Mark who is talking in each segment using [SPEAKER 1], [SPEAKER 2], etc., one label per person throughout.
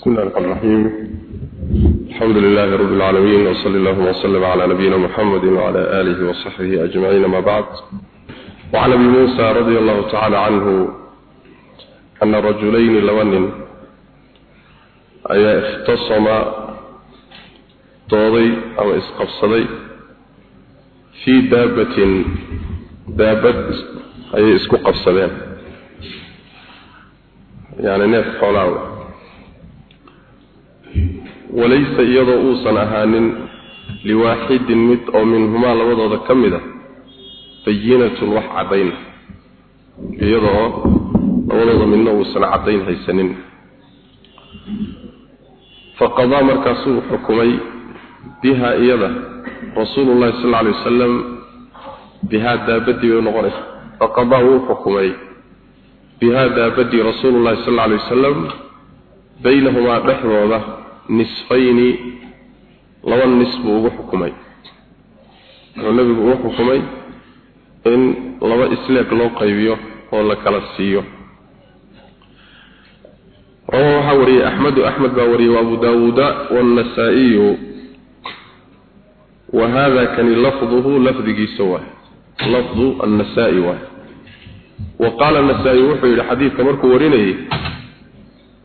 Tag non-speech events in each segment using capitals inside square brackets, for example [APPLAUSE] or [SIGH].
[SPEAKER 1] بسم الله الرحمن الرحيم الحمد لله رب العالمين وصلى الله وسلم على نبينا محمد وعلى آله وصحبه أجمعين ما بعد وعن ابي موسى رضي الله تعالى عنه أن رجلين لون أي اختصم doday ama isqabsaday fii daabatin daabad ayay isku qabsadeen yani neef xoolaawe walaysa iyadoo uusan ahaanin liwaaxidin mid oo minhumaa labadooda ka mid a bayinatun wax caddayna iyadoo labadooda midna uusan caddayn haysanin. Faqadaa markaasuu xukumay biha iyada rasuulu llahi sal alay wasalam bihaa daabadii bay noqonaysa. Faqadaa wuu xukumay bihaa daabadii rasuulu llahi sal alay wasalam baynahumaa dhexdooda nisfayni laba nis buu ugu xukumay. Wuxuu nabigu ugu xukumay in laba isleeg loo qaybiyo oo la kala siiyo. Rawa waxaa wariyey axmedu axmed baa wariyey waabu daawuuda wannasaa'iyu wa hada kani lafduhu lafdigiisa waay lafdu annasaa'i waay wa qaala anasaa'i wuxuu yidhi xadiidka markuu warinayey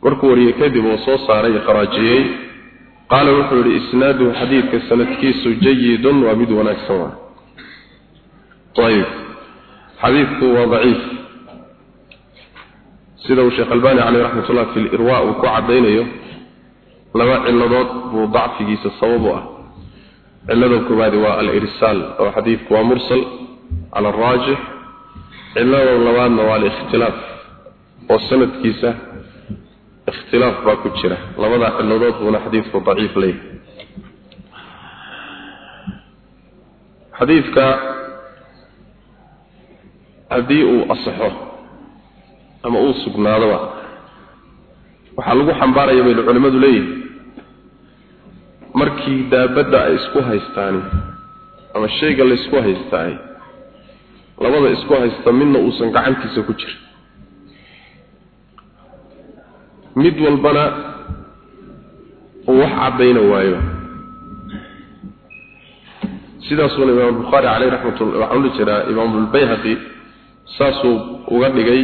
[SPEAKER 1] markuu wariyey kadib oo soo saaray kharaajiyey qaala wuxuu yidhi isnaaduhu xadiidka sanadkiisu jayidun waa mid wanaagsan waay. Ayib xadiidku waa daciif. Sida uu sheekh albani caleyh raxmat ullah fi lirwa uu ku caddaynayo laba ciladood buu dacfigiisa sabab u ah. Cilada koowaadi waa alirsaal oo xadiidku waa mursal cala araajix cilada labaadna waa alikhtilaaf oo sanadkiisa ikhtilaaf baa ku jira. Labada ciladood buuna xadiidku daciif leeyahay. Xadiidka haddii uu asaxo ama uu sugnaadoba waxaa lagu xambaaraya bay culimmadu leeyihiin markii daabadda ay isku haystaani ama shayga laysku haystaay labada isku haysta midna uusan gacantiisa ku jirin mid walbana uu wax caddayna waayo. Sidaasuuna imaam bukhaari caleyh raxmatullah waxaan uli jiraa imaamulbayhaqi saasuu uga dhigay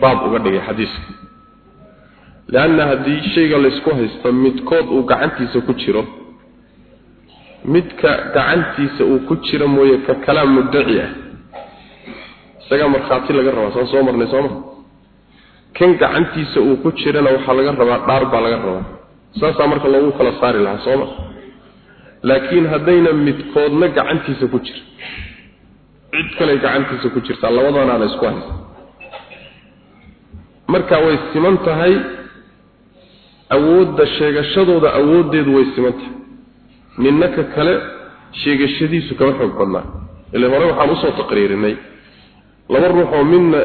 [SPEAKER 1] baab uga dhigay xadiiska. Leanna haddii shayga laysku haysto midkood uu gacantiisa ku jiro midka gacantiisa uu ku jiro mooye ka kalaam muddaci ah. Isagaa markhaati laga rabaa saan soo marnay sooma kan gacantiisa uu ku jirana waxaa laga rabaa dhaar baa laga rabaa. Saasaa marka loogu kala saari lahaa sooma laakiin haddayna midkoodna gacantiisa ku jiro cid kale gacantiisa ku jirtaa labadanaana isku haysta marka way siman tahay awoodda sheegashadooda awooddeedu way siman tahay. Ninna ka kale sheegashadiisu kama xoog badnaa. Ile hore waxaan u soo taqriirinay. Laba ruux oo midna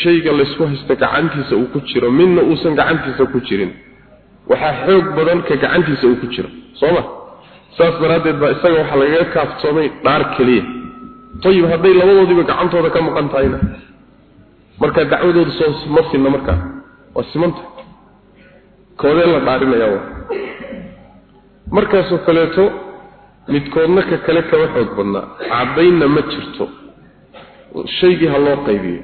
[SPEAKER 1] shayga laysku haysta gacantiisa uu ku jiro midna uusan gacantiisa ku jirin. Waxaa xoog badan ka gacantiisa uu ku jiro soo ma? Saas daraaddeed baa isaga waxaa lagaga kaaftoomay dhaar keliya. Ayib hadday labadoodiiba gacantooda ka maqan tahayna marka dacwadooda soo ma sinna markaa waa simanta. Koodee la dhaarinayaa markaasoo kaleeto midkoodna ka kale kama xoog badnaa. Caddaynna ma jirto. Shaygii ha loo qaybiyo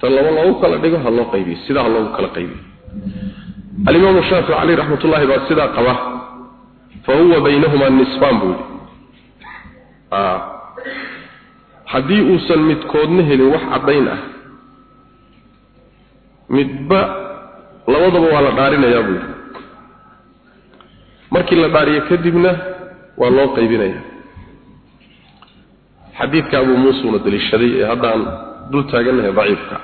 [SPEAKER 1] ta laba loogu kala dhigo ha loo qaybiyo. Sidaa ha loogu kala qaybiyo. Alimaamu shaafici caleyh raxmat ullahi baa sidaa qaba. Fa huwa baynahumaa nisfaan buu yidhi. Haddii uusan midkoodna helin wax caddayn ah midba labadaba waa la dhaarinayaa buu yidhi. Markii la dhaariyo kadibna waa loo qaybinayaa xadiidka abuu muusuuna daliishaday ee haddaan dul taagannahay daciifka.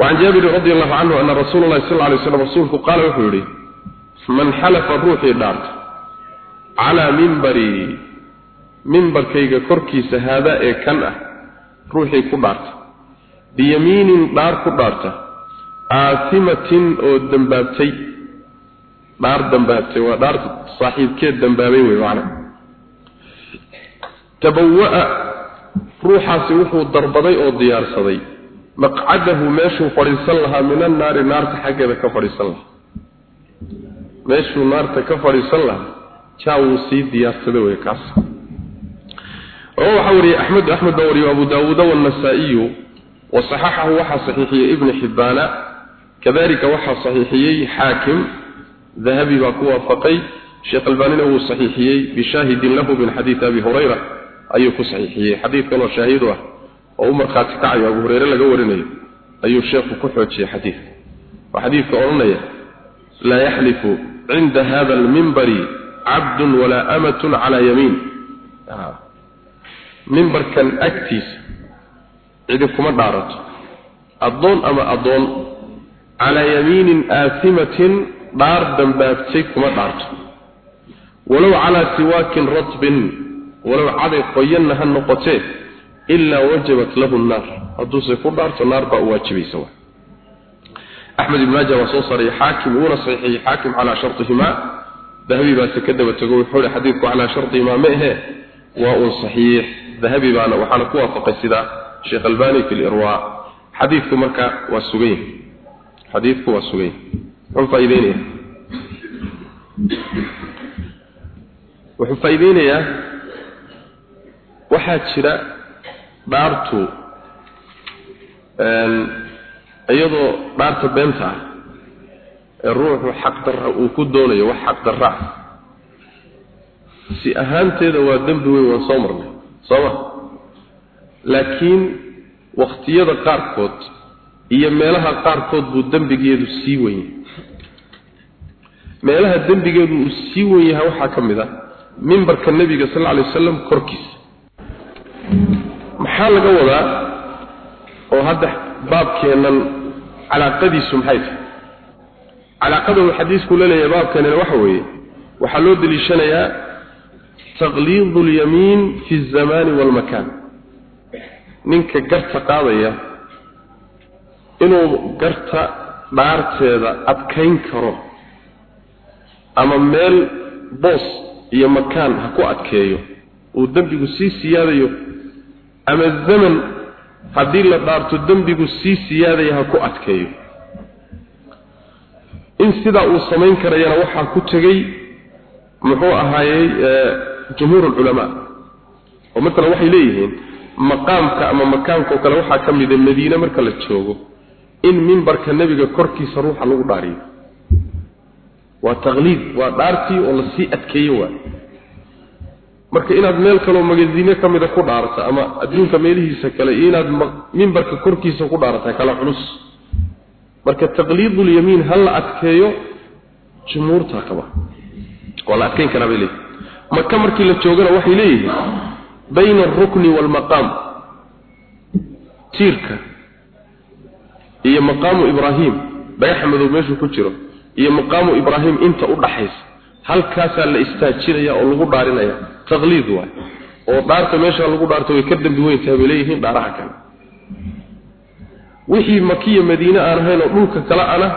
[SPEAKER 1] Wacan jaabirin radi allahu canhu ana rasuula llahi sal lla lay slam rasuulku qaala wuxuu yidhi man xalafa ruuxii dhaarta calaa mimbarii mimbarkayga korkiisa haadaa ee kan ah ruuxii ku dhaarta biyamiinin dhaar ku dhaarta aatimatin oo dambaabtay. Dhaar dambaabtay waa dhaar tabawa'a ruuxaasi wuxuu darbaday oo diyaarsaday. Maqcadahu meeshuu fadhiisan lahaa min annaari naarta xaggeeda ka fadhiisan lahaa. Meeshuu naarta ka fadhiisan lahaa jaa wuu sii diyaarsada wey kaas. Waxaa wariyey axmed axmed baa wariyo abu daawuuda wannasaa'iyu wasaxaxahu waxaa saxiixiyey ibnu xibbaana kadalika waxaa saxiixiyey xaakim dahabi baa ku waafaqay. Sheekh albaanina wuu saxiixiyey bishaahidin lahu min xadiidi abi hurayra ayuu ku saxiixiyey. Xadiidkan oo shaahidu ah oo u markhaati kacayo abu hureyre laga warinayo ayuu sheekhu ku xoojiyey xadiidka. Waa xadiidka odhanaya laa yaxlifu cinda hada almimbari cabdun walaa amatun calaa yamiin. Mimbarkan agtiisa cidi kuma dhaarato. Addoon ama addoon calaa yamiinin aasimatin dhaar dambaabtay kuma dhaarto. Walow calaa siwaakin ratbin walow caday qoyanna ha noqotee ilaa wajabat lahu nnaar hadduuse ku dhaarto naar baa u waajibaysa axmed ibn maaja waa soo saaray xaakim wuuna saxiixiyey xaakim calaa shartihimaa dahabi baase ka daba tego wuxuu hi xadiidku calaa shartihimaa ma ahe waa uun saxiix. Dahabi baana waxaana ku waafaqay sida sheekh albani fi lirwa xadiidku marka waa sugan xadiidku waa sugan yahay muxuu faa'iideynaya wuxuu faa'iideynayaa waxaa jira dhaartu iyadoo dhaarta beenta ah ee ruuxu xaqdarra uu ku doonayo wax xaqdarra ah. Si ahaanteeda waa dembi weyn waan soo marnay sooma laakiin wakhtiyada qaarkood iyo meelaha qaarkood buu dembigeedu sii wen meelaha dembigeedu uu sii wen yahay waxaa ka mid ah mimbarka nebiga sal lla alay wasalam korkiisa maxaa laga wadaa oo hadda baabkeennan calaaqadiisu maxay tahay calaaqada uu xadiisku la leeyahay baabkeenana waxa weeye waxaa loo deliishanayaa taqliidu اlyamiin fi الzamaani wاlmakaan ninka garta qaadaya inuu garta dhaarteeda adkayn karo ama meel boos iyo makaan ha ku adkeeyo uu dembigu sii siyaadayo ama zaman haddii la dhaarto dembigu sii siyaadaya ha ku adkeeyo. In sidaa uu samayn karayana waxaa ku tegey muxuu ahaayey jumhuur ulculamaa oo maalan waxay leeyihiin maqaamka ama makaanka oo kale waxaa ka mida madiine marka la joogo in mimbarka nebiga korkiisa ruuxa lagu dhaariyo. Waa taqliid waa dhaartii oo la sii adkeeyo waa marka inaad meel kaloo magadiine ka mida ku dhaarata ama adduunka meelihiisa kale iyo inaad mimbarka korkiisa ku dhaarata kala culus. Marka taqliidulyamiin ha la adkeeyo jumhuurtaa qaba waa la adkeyn bay leeyihiin maka markii la joogana waxay leeyihiin bayna waalmaqaam tiirka iyo maqaamu ibraahim dhagaxa madow meeshuu ku jiro iyo maqaamu ibraahim inta u dhaxaysa halkaasaa la istaajinaya oo lagu dhaarinaya. Taqliid waay. Oo dhaarta meesha lagu dhaarto way ka dambi weyn tahay bay leeyihiin dhaaraha kale. Wixii makiya madiine aan ahayn oo dhulka kale ana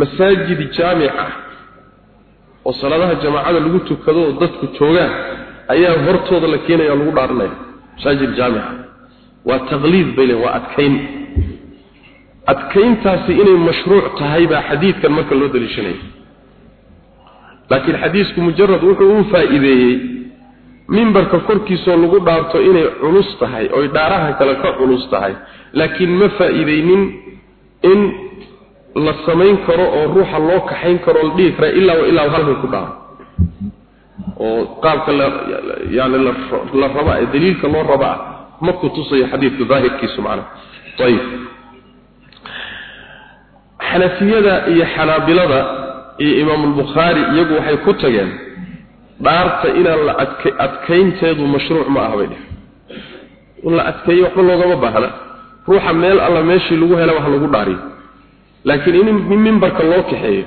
[SPEAKER 1] masaajid jaamic ah oo salaadaha jamaacada lagu tukado oo dadku joogaan ayaa hortooda la keenaya lagu dhaarinaya. Masaajid jaamica waa taqliid bay leeyihiin waa adkayn. Adkayntaasi inay mashruuc tahay baa xadiidkan marka loo daliishanaya laakiin xadiisku mujarad wuxuu u faa'iideeyey mimbarka korkiisoo lagu dhaarto inay culus tahay oy dhaaraha kale ka culus tahay. Laakiin ma faa'iideynin in la samayn karo oo ruuxa loo kaxayn karo la dhihi kara ilaa ilaa halkan ku dhaaro. Oo qaabka yani la raba daliilka loo raba ah ma ku tusayo xadiidka daahirkiisu macnaha ayib xanafiyada iyo xanaabilada iyo imaamulbukhaari iyagu waxay ku tageen dhaarta inaan la adka adkaynteedu mashruuc ma aha bay dheh in la adkeeyo waxba loogama baahna. Ruuxa meel alla meeshii lagu hela wax lagu dhaariyo. Laakiin in mimbarka loo kaxeeyo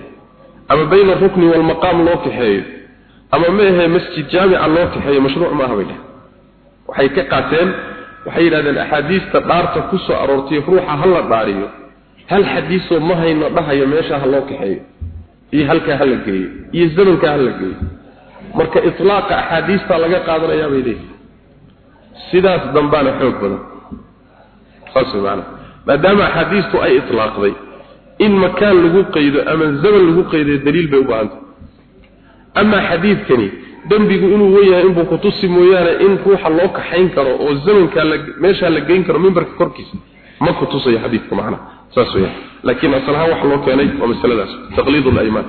[SPEAKER 1] ama bayna arukni waalmaqaam loo kaxeeyo ama ma ahe masjid jaamica loo kaxeeyo mashruuc ma aha bay dheh waxay ka qaateen waxay yidhahdeen axaadiista dhaarta ku soo aroortay ruuxa ha la dhaariyo. Hal xadiisoo ma hayno dhahayo meesha ha loo kaxeeyo iyo halkaa ha la geeyo iyo zamankaa ha la geeyo. Marka itlaaqa axaadiista laga qaadanayaa bay leeyihiin sidaas dambaana xoog badan. Saas wey maanaa maadaama axaadiistu ay itlaaqday in makaan lagu qaydo ama zaman lagu qayday daliil bay u baahantay amaa xadiidkani dembigu inuu weyahay inbuu kutusi mooyaane in ruuxa loo kaxayn karo oo zamankaa meeshaa la geyn karo mimbarka korkiisa ma kutusayo xadiidka macnaha saas weeyaan laakiin asal ahaan waxa loo keenay waa masaladaas taqliid al-ayman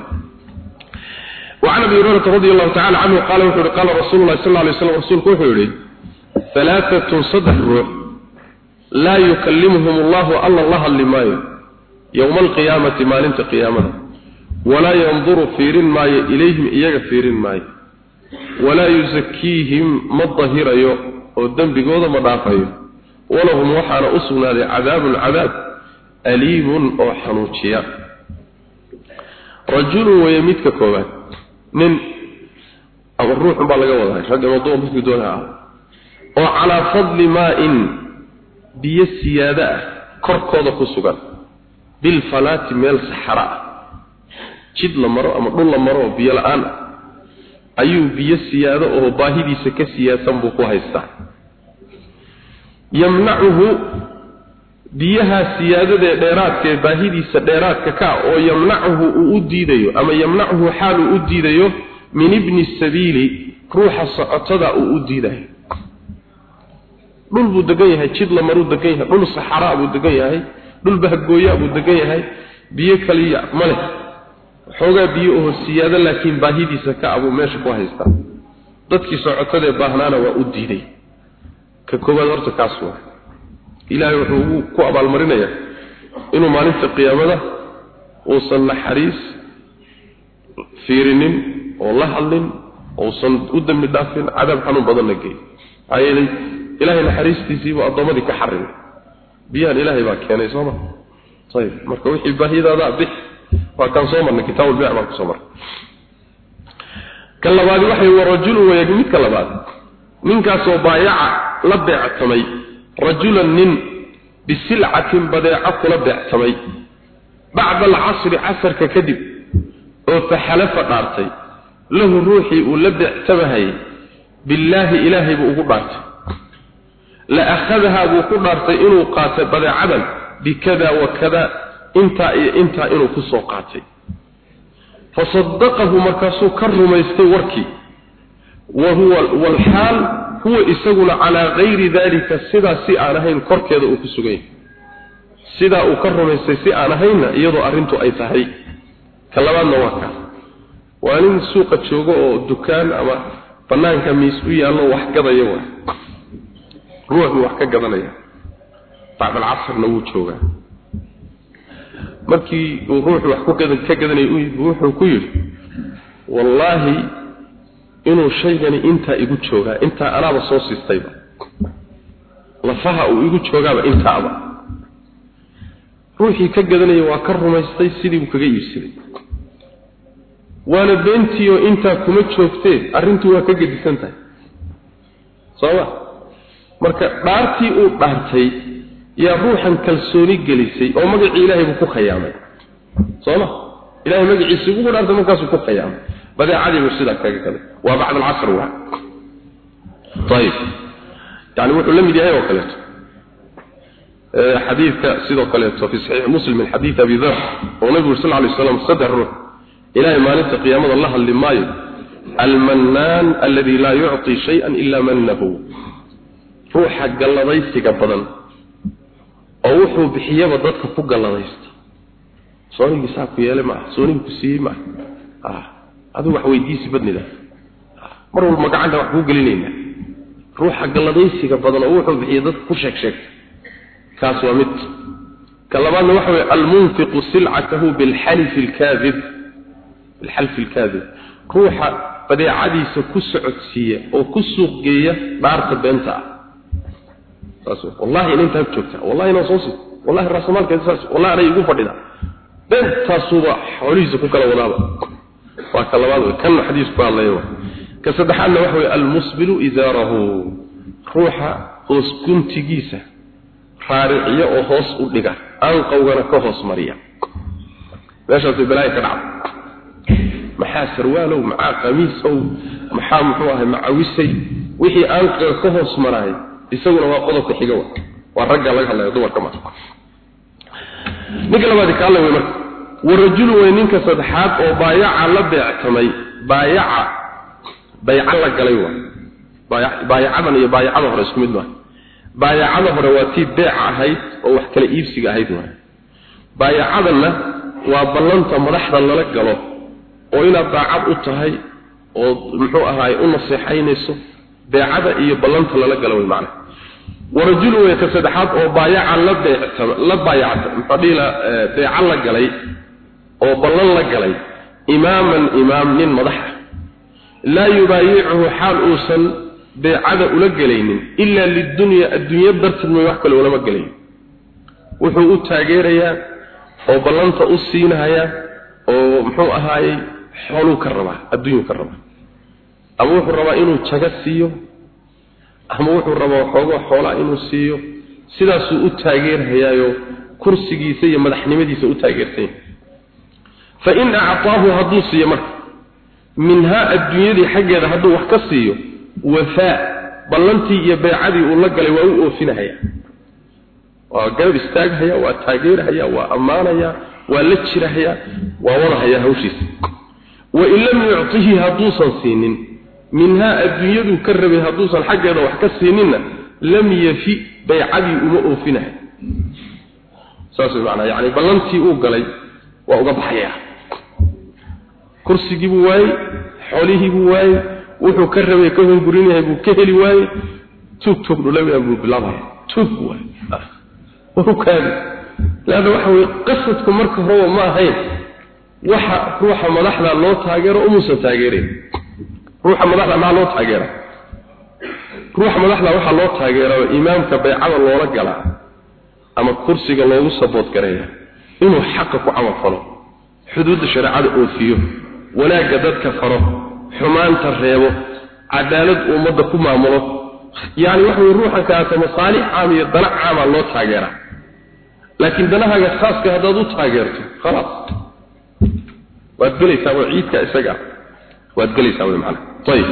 [SPEAKER 1] وعن ابي هريره رضي الله تعالى عنه قال وحده قال رسول الله صلى الله عليه وسلم رسولك وحده ثلاثه صدح روح لا يكلمهم الله الا الله لما يوم القيامه ما لنت قيامه ولا ينظر فيرين ما اليهم ايغا فيرين ما ولا يزكيهم ما ظهيريو oo dambigooda ma dhaafayo walahum waxaana u sugnaaday aliimun oo xanuujiya. Rajulun weeye midka koobaad nin ama ruuxun baa laga wadaa rag ama dumar midkii doona ah oo calaa fadli maa-in biyo siyaado ah korkooda ku sugan bilfalaati meel saxara ah. Jid la maro ama dhul la maro oo biyo la'aan ah ayuu biyo siyaado oo baahidiisa ka siyaadsan buu ku haystaa. Yamnacuhu biyaha siyaadadee dheeraadkaee baahidiisa dheeraadka ka oo yamnacuhu uu u diidayo ama yamnacuhu xaaluu u diidayo min ibni sabiili ruuxa socotada uu u diidayo. Dhul buu degan yahay jid la maruu degan yahay dhul saxaraa buu degan yahay dhul bahgooyaa buu degan yahay. Biyo kaliya ma leh. Xoogaa biyo oho siyaado laakiin baahidiisa ka abuu meesha ku haystaa. Dadkii socotadee baahnaana waa u diiday. Ka koowaad horta kaas waa ilaahay wuxuu ku abaalmarinayaa inuu maalinta qiyaamada uusan naxariis fiirinin oo la hadlin uusan u dambi dhaafin cadaab xanuun badanna geey maxaa yeelay ilaahay naxariistiisiibuu addoommadii ka xarimay biyahan ilaahay baa keenay soo ma? Ayib marka wixii baahiyadaada bix waa kaan soo marnay kitaabulbiic baan ku soo marnay. Ka labaadi waxay warajulu wayag midka labaad. Ninkaasoo baayaca la beectamay rajulan nin bisilcatin badeeco kula beectamay bacda alcasri casarka kadib oo faxalafa dhaartay lahu ruuxii uu la beectamahayay billaahi ilaahay buu ugu dhaartay. La akhadahaa buu ku dhaartay inuu qaatay badeecadan bikada wa kada intaa iyo intaa inuu ku soo qaatay. Fasadaqahu markaasuu ka rumaystay warkii wa huwa walxaal huwa isaguna calaa gayri dalika sidaa si aan ahayn korkeeda uu ku sugan yahay. Sidaa uu ka rumaystay si aan ahaynna iyadoo arrintu ay tahay. Ka labaadna waa kaas waa nin suuqa joogo oo dukaan ama banaanka miis u yaallo wax gadaya waay ruuxuu wax ka gadanaya. Bacdal casrna wuu joogaa. Markii uu ruuxu wax ku ka gadanayay u ku yidhi wallaahi inuu shaygani intaa igu joogaa intaa anaaba soo siistayba. Lafaha uu igu joogaaba intaaba. Ruuxii ka gadanaya waa ka rumaystay sidii buu kaga iibsaday. Waana beentiioo intaa kuma joogtee arrintu waa ka gedisan tahay sooma marka dhaartii uu dhaartay yaa ruuxan kalsooni gelisay oo magacii ilaahay buu ku khayaamay. Sooma ilahay magaciisa ugu dhaartay markaasuu ku khayaamay badeecadii buu sidaa kaga gaday waa bacda alcasr waa. Ayib yani wuxuu la mid yahay oo kaleeto. Xadiidka sidoo kaleeto fi saxiix muslim min xadiid abi dar oo nabigu sal alay slam saddex ruux ilahay maalinta qiyaamada la hadli maayo. Almannaan aladi laa yucطi shaya ila mannahu. Ruuxa galladaysiga badan. Oo wuxuu bixiyaba dadka ku galladaysta. Soonigii saa ku yeelay maaha soonigii ku siiyey maaha adigu wax weydiisi badnida. Mar walba gacanta wax kuu gelinaynaa ruuxa galladaysiga badan oo wuxuu bixiya dadka ku sheeg sheegta kaas waa mid. Ka labaadna waxa weye almunfiqu silcatahu bilxalifi alkaadib bilxalfi alkaadib ruuxa badeecadiisa ku socodsiiya oo ku suuq geeya dhaarta beenta. Ah saas wallahi in intaa joogta wallahi inaan soo sii. Wallahi raasamaalkeeda saas. Wallahi anay igu fadhida. Beentaasuuba xoolihiisa ku kala wadaaba waa ka labaad wey kan xadiisku ka hadlaya ka saddexaadna waxa weye almusbilu izaarahu ruuxa hoos guntigiisa raariciyo oo hoos u dhiga. Aanqowgana ka hoos mariya. Meeshaasay balaayo ka dhacda maxaa sarwaalow maxaa qamiisow maxaa muxuu ahay macawisay? Wixii aanqaga ka hoos maraay isaguna waa qodobka xiga wa waa ragga laga hadlaya dumarka ma ninka labaad ka hadlay way marka warajulu way ninka saddexaad oo baayaca la beectamay. Baayaca bayca la galay waa. Baayacadan iyo baayacada hore isku mid maaha baayacada hore waa tii beec ahayd oo wax kala iibsiga ahayd waay baayacadanna waa ballanta madaxda lala galo oo inaad daacad u tahay oo muxuu ahaay u naseexaynayso. Beecada iyo ballanta lala galo way macnaha warajulu way saddexaad oo baayaca la beecta la baayacta muxuu dhihi la beeca la galay oo ballan la galay imaaman imaam nin madaxa laa yubaayicuhu xaal uusan beecada ula gelaynin ilaa lidunya adduunya darteed may wax kale ulama gelayn. Wuxuu u taageerayaa oo ballanta u siinahayaa oo muxuu ahaayey xooluu ka rabaa adduunyuu ka rabaa. Ama wuxuu rabaa inuu jaga siiyo ama wuxuu rabaa waxoogo xoolaa inuu siiyo. Sidaasuu u taageerhayaayo kursigiisa iyo madaxnimadiisa u taageersan fa in actaahu hadduu siiyo marka. Minhaa adduunyadii xaggeeda hadduu wax ka siiyo wafaa ballantii iyo beecadii uu la galay waa u oofinahaya waa garab istaaghaya waa taageerahaya waa ammaanaya waa la jirahaya waa wadahaya hawshiisa. Wain lam yuctihi hadduusan siinin minhaa adduunyaduu ka rabay hadduusan xaggeeda wax ka siininna lam yafi baycadii uma oofinahay. Saas macnaa yacni ballantii uu galay waa uga baxayaa kursigii buu waayey xoolihii buu waayey wuxuu ka rabay ka hungurin yahay buu ka heli waayey. Tuug tuug dhulawaa buu bilaabaya tuug waay wuu kaadi laanna waxa weye qasadku marka horeba ma ahayn. Waxa ruuxa madaxda loo taageero umuusan taageerin. Ruuxa madaxda maxaa loo taageera. Ruuxa madaxda waxaa loo taageera imaamka baycada loola galaa ama kursiga loogu sabood gareeya inuu xaqa ku camal falo. Xuduudda shareecada oofiyo wanaagga dadka faro xumaanta reebo cadaalad ummadda ku maamulo yacni waxa weye ruuxa kaasa masaalix caam iyo dana caama loo taageeraa laakiin danahaaga khaaska haddaad u taageerto khalaas. Waad gelaysaa waa ciidka isaga waad gelaysaa way macana ayib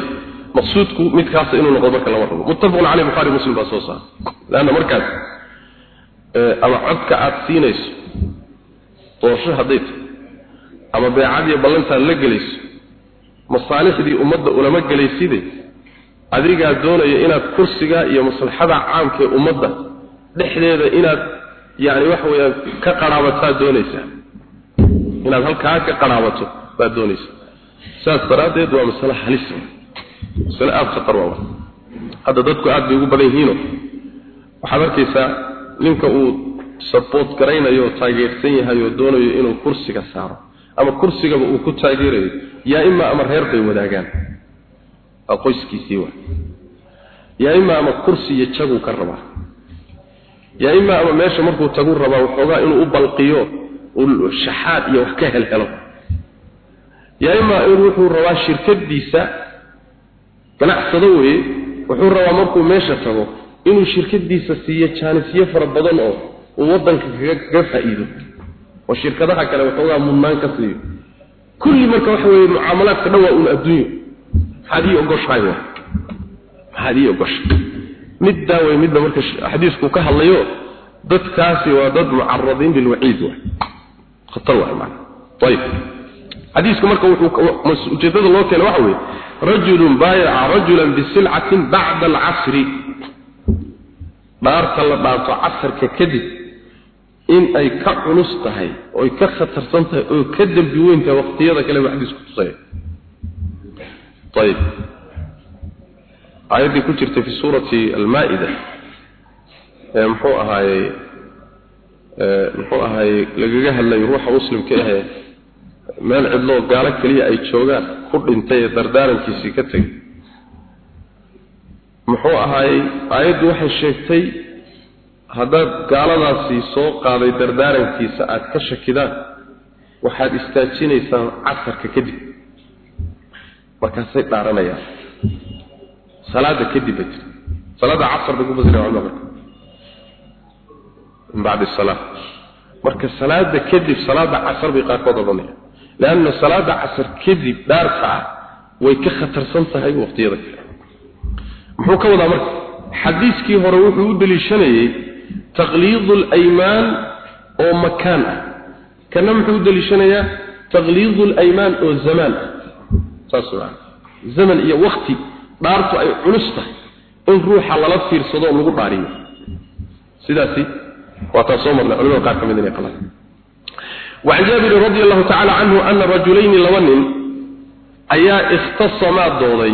[SPEAKER 1] maqsuudku midkaas inuu noqdo marka lama rabo. Muttafaqun caleyh bukhari muslim baa soo saara leanna markaas ama codka aad siinayso doorasho hadday tahay ama beecadiiyo ballantaad la gelayso masaalixdii ummadda ulama gelayside adigaa doonaya inaad kursiga iyo maslaxada caamka ee ummadda dhexdeeda inaad yacni waxa weeyaan ka qaraabataa doonaysaa. Inaad halkaa ka qaraabato baad doonaysaa. Saas daraaddeed waa masale halis masale aada khatar waa hadda dadku aada bay ugu badan yihiino waxaad arkaysaa ninka uu saboot garaynayo oo taageersan yahay oo doonayo inuu kursiga saaro ama kursigaba uu ku taageerayo yaa imaa ama reer bay wadaagaan. Waa qoyskiisii wa yaa imaa ama kursi iyo jaguu ka rabaa yaa imaa ama meesha markuu tagu rabaa waxoogaa inuu u balqiyo shaxaad iyo wax ka helhelo yaa imaa in wuxuu rabaa shirkadiisa ganacsado weye wuxuu rabaa markuu meesha tago inuu shirkadiisa siiyo jaanisyo fara badan oo uu wadanka kaga faa'iido oo shirkadaha kale waxoogaa mudnaan ka siiyo. Kulli marka waxa weeye mucaamalaadka dhan waa uun adduunyo maxaad ii wa? Maxaad ii middaa wey midda marka xadiisku ka hadlayo dadkaasi waa dad mucaradiin bilwaciid wa. Khatar waay macana ayib. Xadiisku marka wuxuu ujeedada loo keenay waxa weeye rajulun baayaca rajulan bisilcatin bacda alcasri. Dhaarta la dhaarto casarka kadib in ay ka culus tahay oo ay ka khatarsan tahay oo ka dembi weyn tahay waqtiyada kale baa xadiisku tusaya. Ayib aayaddii ku jirtay fi suurati almaa-ida ee muxuu ahaayey muxuu ahaayey lagaga hadlay ruuxa muslimka ahee meel cidloo gaalo keliya ay joogaan ku dhintay ee dardaarankiisii ka tegay. Muxuu ahaayey aayaddu waxay sheegtay haddaad gaaladaasi soo qaaday dardaarankiisa aada ka shakidaan waxaad istaajinaysaan casarka kadib. Markaasay dhaaranayaan. Salaada kadib ba jirta salaada casar bay ku fasireen culimada marka. Min bacdi salaa marka salaada kadib salaada casar bay qaarkood odhanayaan. Leanna salaada casar kadib dhaarta ah way ka khatarsan tahay waqtiyada kale. Muxuu ka wadaa marka? Xadiiskii hore wuxuu u daliishanayey taqliidu alaymaan oo makaan ah kana muxuu u daliishanayaa taqliidu alaymaan oo zamaan ah saas waa zaman iyo waqti dhaartu ay culus tahay in ruuxa lala fiirsado oo lagu dhaariyo sidaasi waa taa soo marnay culimada qaar ka mid inay qalaan وعن جابر رضي الله تعالى عنه أن رجلين لون أيا اختصما دودي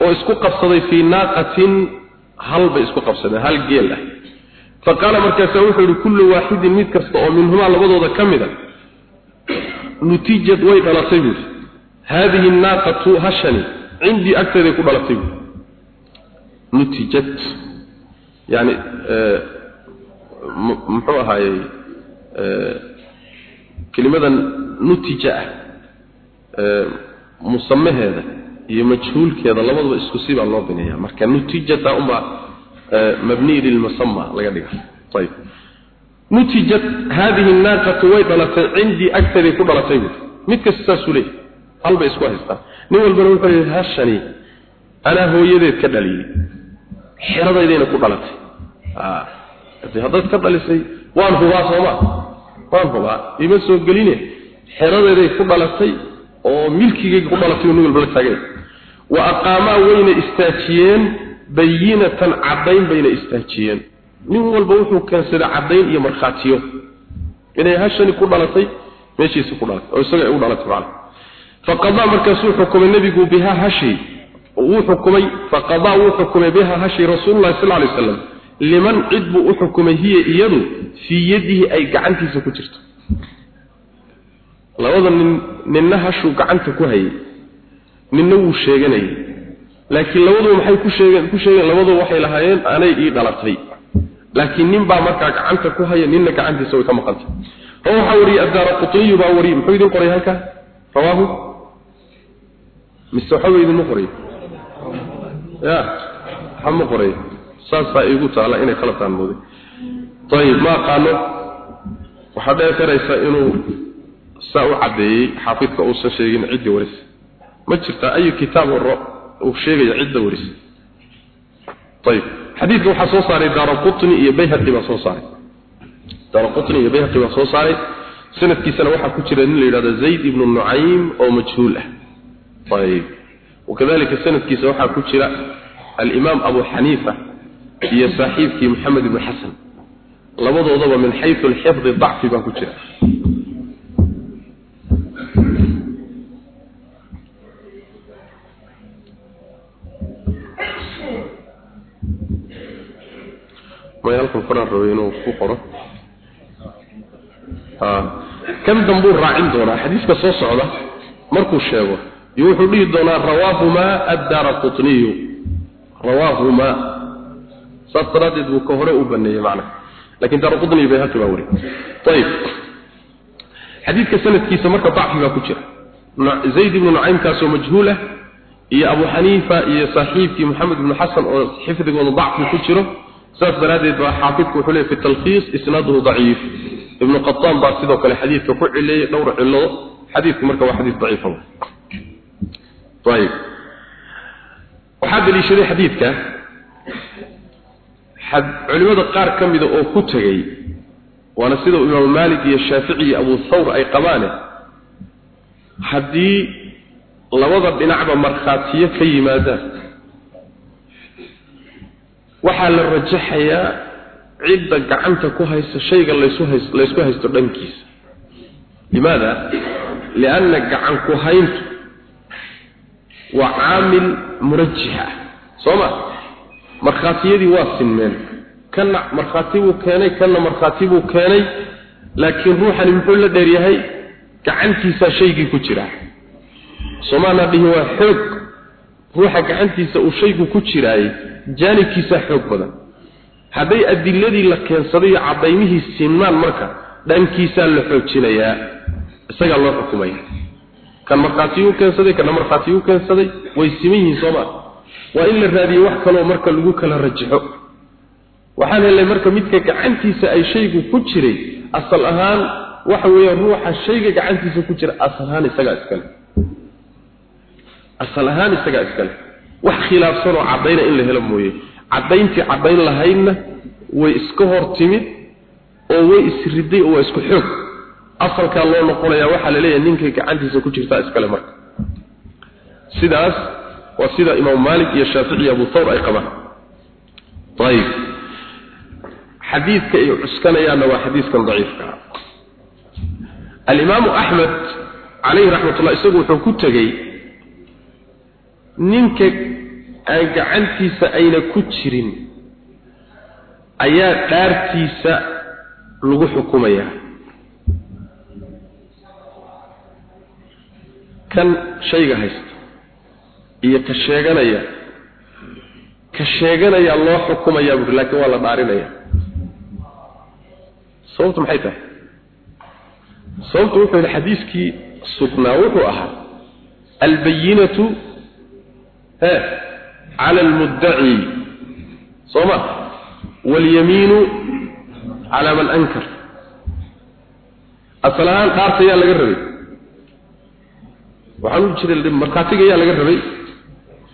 [SPEAKER 1] واسكو قبصدي في ناقة هل باسكو قبصدي هل faqaala markaasa wuxuu yihi kullu waaxidin mid kasta oo minhumaa labadooda ka mida nutijad way dhalatay buuri haadihi naaqatu hashani cindii agteeday ku dhalatay buuri nutijad yani eh, muxuu ahaayey eh, kelimadan nutija ah eh, musamaheeda iyo majhuulkeeda labaduba isku si baa loo bineeya marka nutijata unbaa mabni lilmusama laga dhiga ayib nutijat hadhihi naaqatu way dhalatay cindii agtadii ku dhalatay buuri mid kasta saasuu leeyahy halba isku haystaan. Nin walbana wuxuu leeyahay hashani anaa hooyadeed ka dhaliyey xeradaydayna ku dhalatay. Haddaad ka dhalisay waan hubaa sooma waan hubaa. Ima soo geline. Xeradeeday ku dhalatay oo milkigayga ku dhalatay nin walba la wayna istaajiyeen bayinatan caddayn bayna istaajiyeen nin walba wuxuu keensaday caddayn iyo markhaatiyo. Inay hashani ku dhalatay meeshiisa ku dhalatay oo isaga ay u dhalatay macna. Faqadaa markaasuu xukumay nebigu bihaa hashi wuu xukumay faqadaa wuu xukumay bihaa hashi rasuulullahi sal alay wasalam liman cid buu u xukumay hiya iyadu fii yadihi ay gacantiisa ku jirto. Labada nin ninna hashuu gacanta ku hayay ninna wuu sheeganayay laakiin labaduba maxay ku sheegeen ku sheegeen labaduba waxay lahaayeen anay ii dhalatay. Laakiin nin baa markaa gacanta ku haya ninna gacantiisa way ka maqantay. Oo waxaa wariyey addaara qutniyu baa wariyey muxuu idin qoray halkaa rawaahu? Mise waxba idinma qoray? Ya ma qoray. Saasaa iigu taala inay khalaftaan mooday. Ayib ma aqaano? Waxaa dhee karaysa inuu saa u caddeeyey xaafidka uusan sheegin ciddii waris. Ma jirtaa ayu kitaab waro uu sheegaya cidda waris ayib xadiidka waxaa soo saaray daaraqutni iyo bayhaqi baa soo saaray. Daaraqutni iyo bayhaqi baa soo saaray. Sanadkiisana waxaa ku jira nin la yidhahdo zayd ibnu nucaym oo majhuul ah. Ayib wakadalika sanadkiisa waxaa ku jira alimaam abu xaniifa iyo saaxiibkii maxamed ibn xasan. Labadoodaba min xayu alxifdi dacfi baa ku jira may halkan faraan rabay inuu ku qoro. Kan dambuu raacin doonaa xadiiska soo socda markuu sheego iyo wuxuu dhihi doonaa rawaahumaa addaara qutniyu rawaahumaa saas daraaddeed buu ka hore u baneeyey macna laakiin daaraqudni bay halka baa wari. Ayib xadiidka sanadkiisa marka dacfi baa ku jira. Zayd ibnu nucaymkaasoo majhuul ah iyo abu xaniifa saas daraaddeed baa xaafidku wuxuu leey fi talkhiis isnaaduhu daciif. Ibnu qataan baa sidoo kale xadiidka ku cileeyey dhowr cilo xadiidku marka waa xadiis daciifa ayib. Waxaa daliishaday xadiidka. Culimada qaar ka mida oo ku tegey waana sida imaamu maalik iyo shaafici iyo abu thawr ay qabaane haddii labada dhinacba markhaatiyo ka yimaadaan waxaa la rajaxayaa cidda gacanta ku haysta shayga laysku haysto dhankiisa. Limaada? Lianna gacan ku hayntu waa caamil murajix ah soo ma? Markhaatiyadii waa sinmeen. Kanna markhaati buu keenay kanna markhaati buu keenay. Laakiin ruuxani muxuu la dheeryahay gacantiisaa shaygii ku jiraa. Soomaanaa dhihi waa xoog. Ruuxa gacantiisa uu shaygu ku jiraayey jaanibkiisaa xoog badan. Hadday adiladii la keensaday iyo cadaymihii sinmaan marka dhankiisaa la xoojinayaa. Isagaa loo xukumaya. Kan markhaatiyuu keensaday kana markhaatiyuu keensaday way siman yihiin sooma waa in la raadiyo wax kaloo marka lagu kala rajaxo. Waxaan helay marka midka gacantiisa ay shaygu ku jiray asal ahaan waxa weeye ruuxa shayga gacantiisa ku jira asal ahaan isagaa iskale asal ahaan isagaa iskale wax khilaafsanoo caddayna in la helo mooye. Caddayntii caddayn lahaydna way iska hor timid oo way isriday oo waa isku xoog. Asalkaa loo noqonayaa waxaa la leeyahay ninkay gacantiisa ku jirtaa iskale marka. Sidaas waa sida imaam maalik iyo shaafici iyo abu thawr ay qabaan. Ayib xadiidka ay cuskanayaanna waa xadiidkan daciifka alimaamu axmed calayhi raxmatullah isagu wuxuu ku tegey ninka aan gacantiisa ayna ku jirin ayaa dhaartiisa lagu xukumayaa kan shayga haysta iyo ka sheeganaya ka sheeganaya loo xukumayaa buuri laakiin waa la dhaarinaya. Sababtu maxay tahay? Sababtu wuxuu yidhi xadiiskii sugnaa wuxuu ahaa albayinatu he cala almuddaci sooma? Walyamiinu calaa man ankar. Asal ahaan dhaarta yaa laga rabay. Waxaan u jiray markhaatiga yaa laga rabay.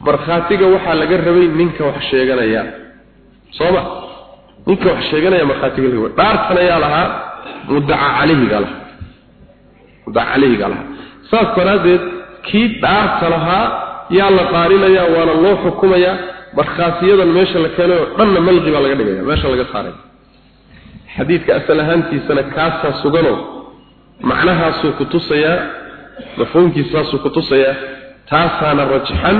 [SPEAKER 1] Markhaatiga waxaa laga rabay ninka wax sheeganaya. Sooma? Ninka wax sheeganaya markhaatiga laga rabay. Dhaartana yaa lahaa muddaca calayhiga lahaa. Muddaca calayhiga lahaa. Saas daraaddeed kii dhaarta lahaa yaa la dhaarinayaa waana loo xukumayaa markhaatiyadan meesha la keenay oo dhanna malqi baa laga dhigaya meesha laga saaray. Xadiidka asal ahaantiisana kaasaa suganoo macnahaasuu ku tusayaa mafhuumkiisaasuu ku tusayaa taasaana rajaxan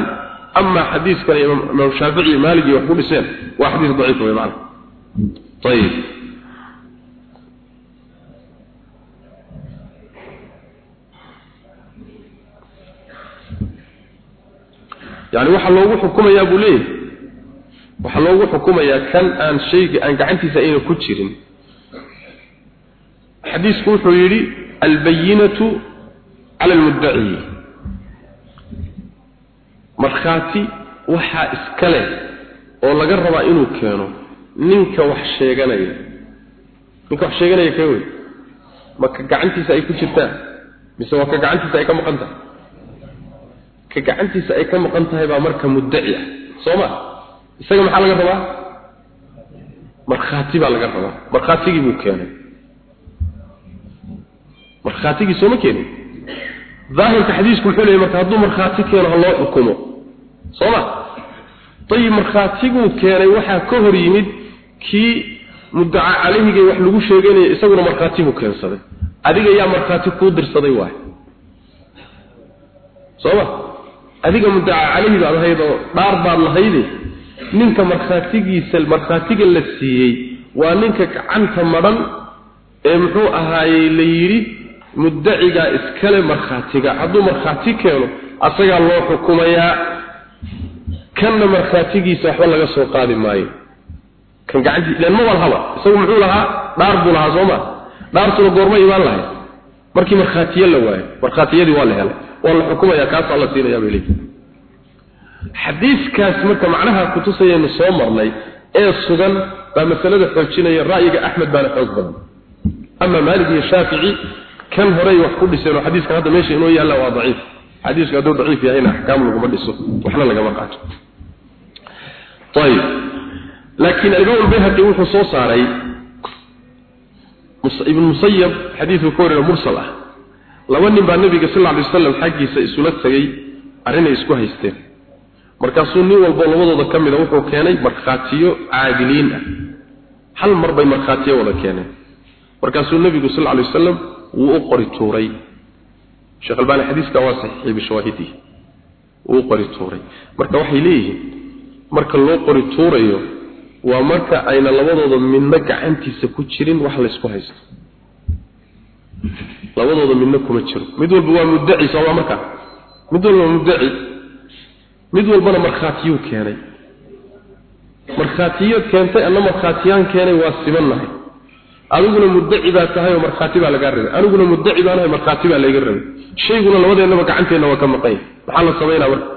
[SPEAKER 1] amaa xadiiskana imaam shaafici iyo wax ku dhiseen waa xadiis daciif wey macna. Ayib yani waxaa loogu xukumayaa buu leeyahay. Waxaa loogu xukumayaa kan aan shayga aan gacantiisa ayna ku jirin. Xadiisku wuxuu yidhi albayinatu cala almuddaci markhaati waxaa iska leh oo laga rabaa inuu keeno ninka wax sheeganaya. Ninka wax sheeganaya kee wey? Ma ka gacantiisa ay ku jirtaan mise waa ka gacantiisa ay ka maqan tahay ka gacantiisa ay ka maqan tahay baa marka muddaci ah. Soo ma? Isaga maxaa laga rabaa? Markhaati baa laga rabaa. Markhaatigii buu keenay. Markhaatigii sooma keenin? Daahirka xadiisku wuxuu leeyahy marka hadduu markhaati keeno ha loo xukumo. Soo ma? Dayib markhaatiguu keenay waxaa ka hor yimid kii muddaca calayhigay wax lagu sheeganaya isaguna markhaati buu keensaday. Adiga yaa markhaati kuu dirsaday waay soo ma adiga muddaca calayhi baad ahayd oo dhaar baad lahayde ninka markhaatigiisa markhaatiga la siiyey waa ninka gacanta madhan ee muxuu ahaayey la yidhi muddacigaa iskale markhaatiga. Hadduu markhaati keeno asagaa loo xukumayaa. Kanna markhaatigiisa waxba laga soo qaadi maayo. Kan gacantii ilaan ma walhaba isagu muxuu lahaa dhaar buu lahaa soo ma? Dhaartuna goorma imaan lahay markii markhaatiye la waayo markhaatiyadii waa la helay waa la xukumaya kaasaa la siinayaa bay leeyihi xadiiskaas marka macnaha kutusayaynu soo marnay ee sugan baa masalada xoojinaya ra'yiga axmed baana xoog badan. Ama maalik iyo shaafici kan horey wax ku dhiseen oo xadiiskan hadda meesha inoo yaalla waa daciif. Xadiisku hadduu daciif yahayna axkaam laguma dhiso waxna lagama qaato. Ayib laakiin alimaam albayhaqi wuxuu soo saaray ibn musayab xadiidku ka warina mursal ah laba nin baa nabiga sal alay wasalam xaggiisa isula tegey arrinay isku haysteen. Markaasuu nin walbo labadooda ka mida wuxuu keenay markhaatiyo caadiliin ah. Hal mar bay markhaatiyo wada keeneen. Markaasuu nebigu sal alay wasalam wuu u qori tuuray. Sheekh albaani xadiiska waa saxiixiyey bishawaahidihi wuu u qori tuuray. Marka waxay leeyihiin marka loo qori tuurayo waa marka ayna labadooda midna gacantiisa ku jirin wax laysku haysto labadooda midna kuma jiro. Mid walba waa muddaci sooma marka? Mid walba muddaci. Mid walbana markhaatiyuu keenay. Markhaatiyo keentay anna markhaatiyaan keenay waa sibannahay adiguna muddaci baa tahay oo markhaati baa lagaa rabay. Aniguna muddaci baanahay markhaati baa layga rabay. Shayguna labadeennaba gacanteenna waa ka maqanya maxaa la samaynaa marka?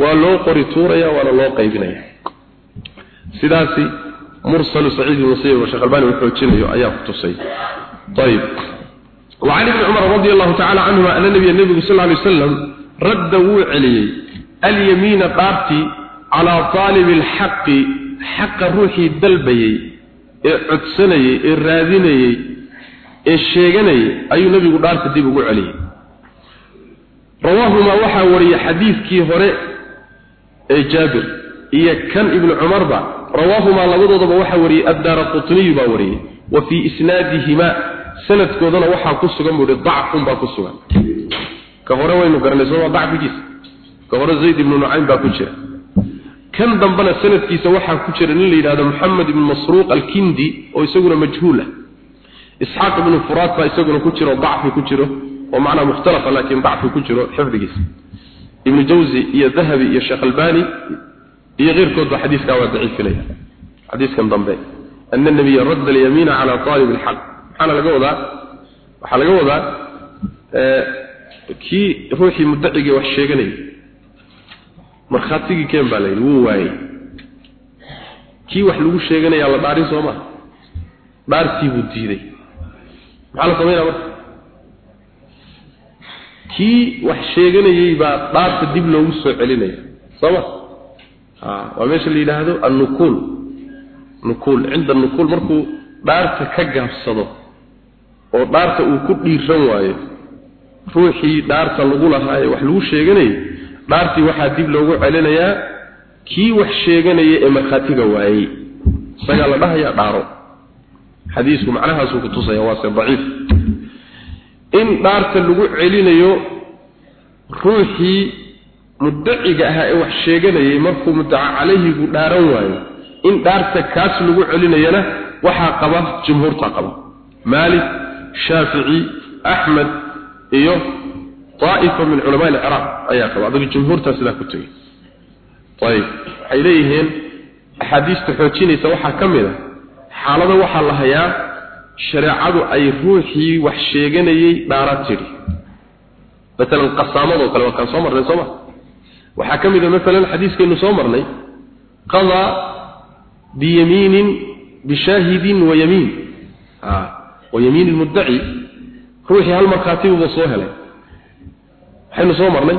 [SPEAKER 1] Waa loo qori tuuraya waana loo qaybinaya. Sidaasi mursalu saciid ibnu sayyid oo sheekh albaani uu xoojinayo ayaa ku tusay. Ayib وعن ابن عمر رضي الله تعالى عنهما أن النبي النبي صلى الله عليه وسلم رد وعلي اليمين قارتي على طالب الحق حق روحي دلبي ee codsanayay ee raadinayay ee sheeganayay ayuu nabigu dhaarta dib ugu celiyey rawaahumaa waxaa wariyey xadiidkii hore ee jaabir iyo kan ibnu cumarba rawaahumaa labadoodaba waxaa wariyey addaara qutniyu baa sanadkoodana waxaa ku sugan buu ihi dacfun baa ku sugan. Ka hore waynu garanay sooma dacfigiisa. Ka hore zayd ibnu nucaym baa ku jira. Kan dambena sanadkiisa waxaa ku jira nin la yidhahdo moxamed ibnu masruuq alkindi oo isaguna majhuul ah. Isxaaq ibnu furaat baa isaguna ku jiro dacfi ku jiro oo macnaa mukhtalafa laakiin dacfi ku jiro xifdigiisa. Ibnu jawzi iyo dahabi iyo sheekh albani iyo keyrkood baa xadiiskaa waa daciifinaya xadiiskan dambe ana nabiya radda alyamiina cala aalib alxaq maxaana laga wadaa waxaa laga wadaa kii ruuxii mudacigii wax sheeganayay. Markhaatigii keen baa layidhi wuu waayey. Kii wax lagu sheeganayaa la dhaarin soo maha dhaartii buu diiday. Maxaa la samaynaa marka? Kii wax sheeganayey baa dhaarta dib loogu soo celinaya. Soo ma? A waa meesha la yidhaahdo annukuul. Nukuul cinda nukuul. Markuu dhaarta ka gaabsado oo dhaarta uu ku dhiiran waayo. Ruuxii dhaarta lagu lahaa ee wax lagu sheeganayay dhaartii waxaa dib loogu celinayaa kii wax sheeganaya ee markhaatiga waayey isagaa la dhahayaa dhaaro. Xadiisku macnahaasuu ku tusaya waase daciif. In dhaarta lagu celinayo ruuxii muddaciga ahaa ee wax sheeganayay markuu muddaca calayhigu dhaaran waayo. In dhaarta kaas lagu celinayana waxaa qaba jumhuurta qaba. Maalik shaafici axmed iyo طائفه من علماء العراق ayaa qaba adiga jumhuurta sida ku tagay طيب waxay leeyihiin axaadiista xoojinaysa waxa kamida xaalada waxa la hayaa shariicadu ay ruuxii wax sheeganayay dhaara tiri مثلا qasaamado kale waa kan soo marnay soo ma waxa kamida مثلا xadiiskeenu soo marnay qada بيمين بشاهد ويمين اه ويمين المدعي روحي هل مرخاتي وسو هلay waxaynu soo marnay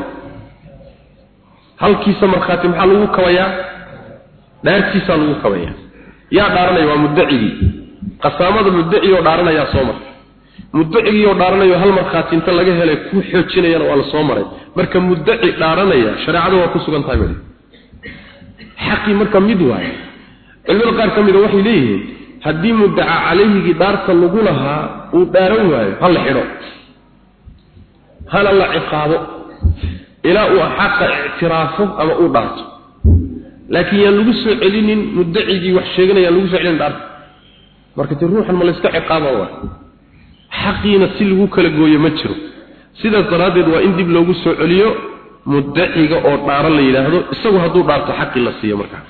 [SPEAKER 1] halkiisa markhaati maxaa lagu kabayaa dhaartiisaa lagu kabayaa yaa dhaaranaya waa muddacigii qasaamada muddaci oo dhaaranayaa soo maray muddacigii oo dhaaranayo hal markhaati inta laga helay ku xoojinayana waa la soo maray marka muddaci dhaaranaya shareecada waa ku sugan tahay bali xaqii marka mid waaye culimada qaar ka mida waxay leeyihiin haddii muddaca calayhigii dhaarta lagu lahaa uu dhaaran waayo ha la xidho. Hana la ciqaabo. Ilaa uu xaqa ictiraafo ama uu dhaarto. Laakiin yaan lagu soo celinin muddacigii wax sheeganaya yaan lagu soo celinin dhaarta. Marka ti ruuxan ma layska ciqaaba waa xaqiina si lagu kala gooyo ma jiro. Sidaas daraaddeed waa in dib loogu soo celiyo muddaciga oo dhaaro la yidhaahdo isagu hadduu dhaarto xaqii la siiyo markaa.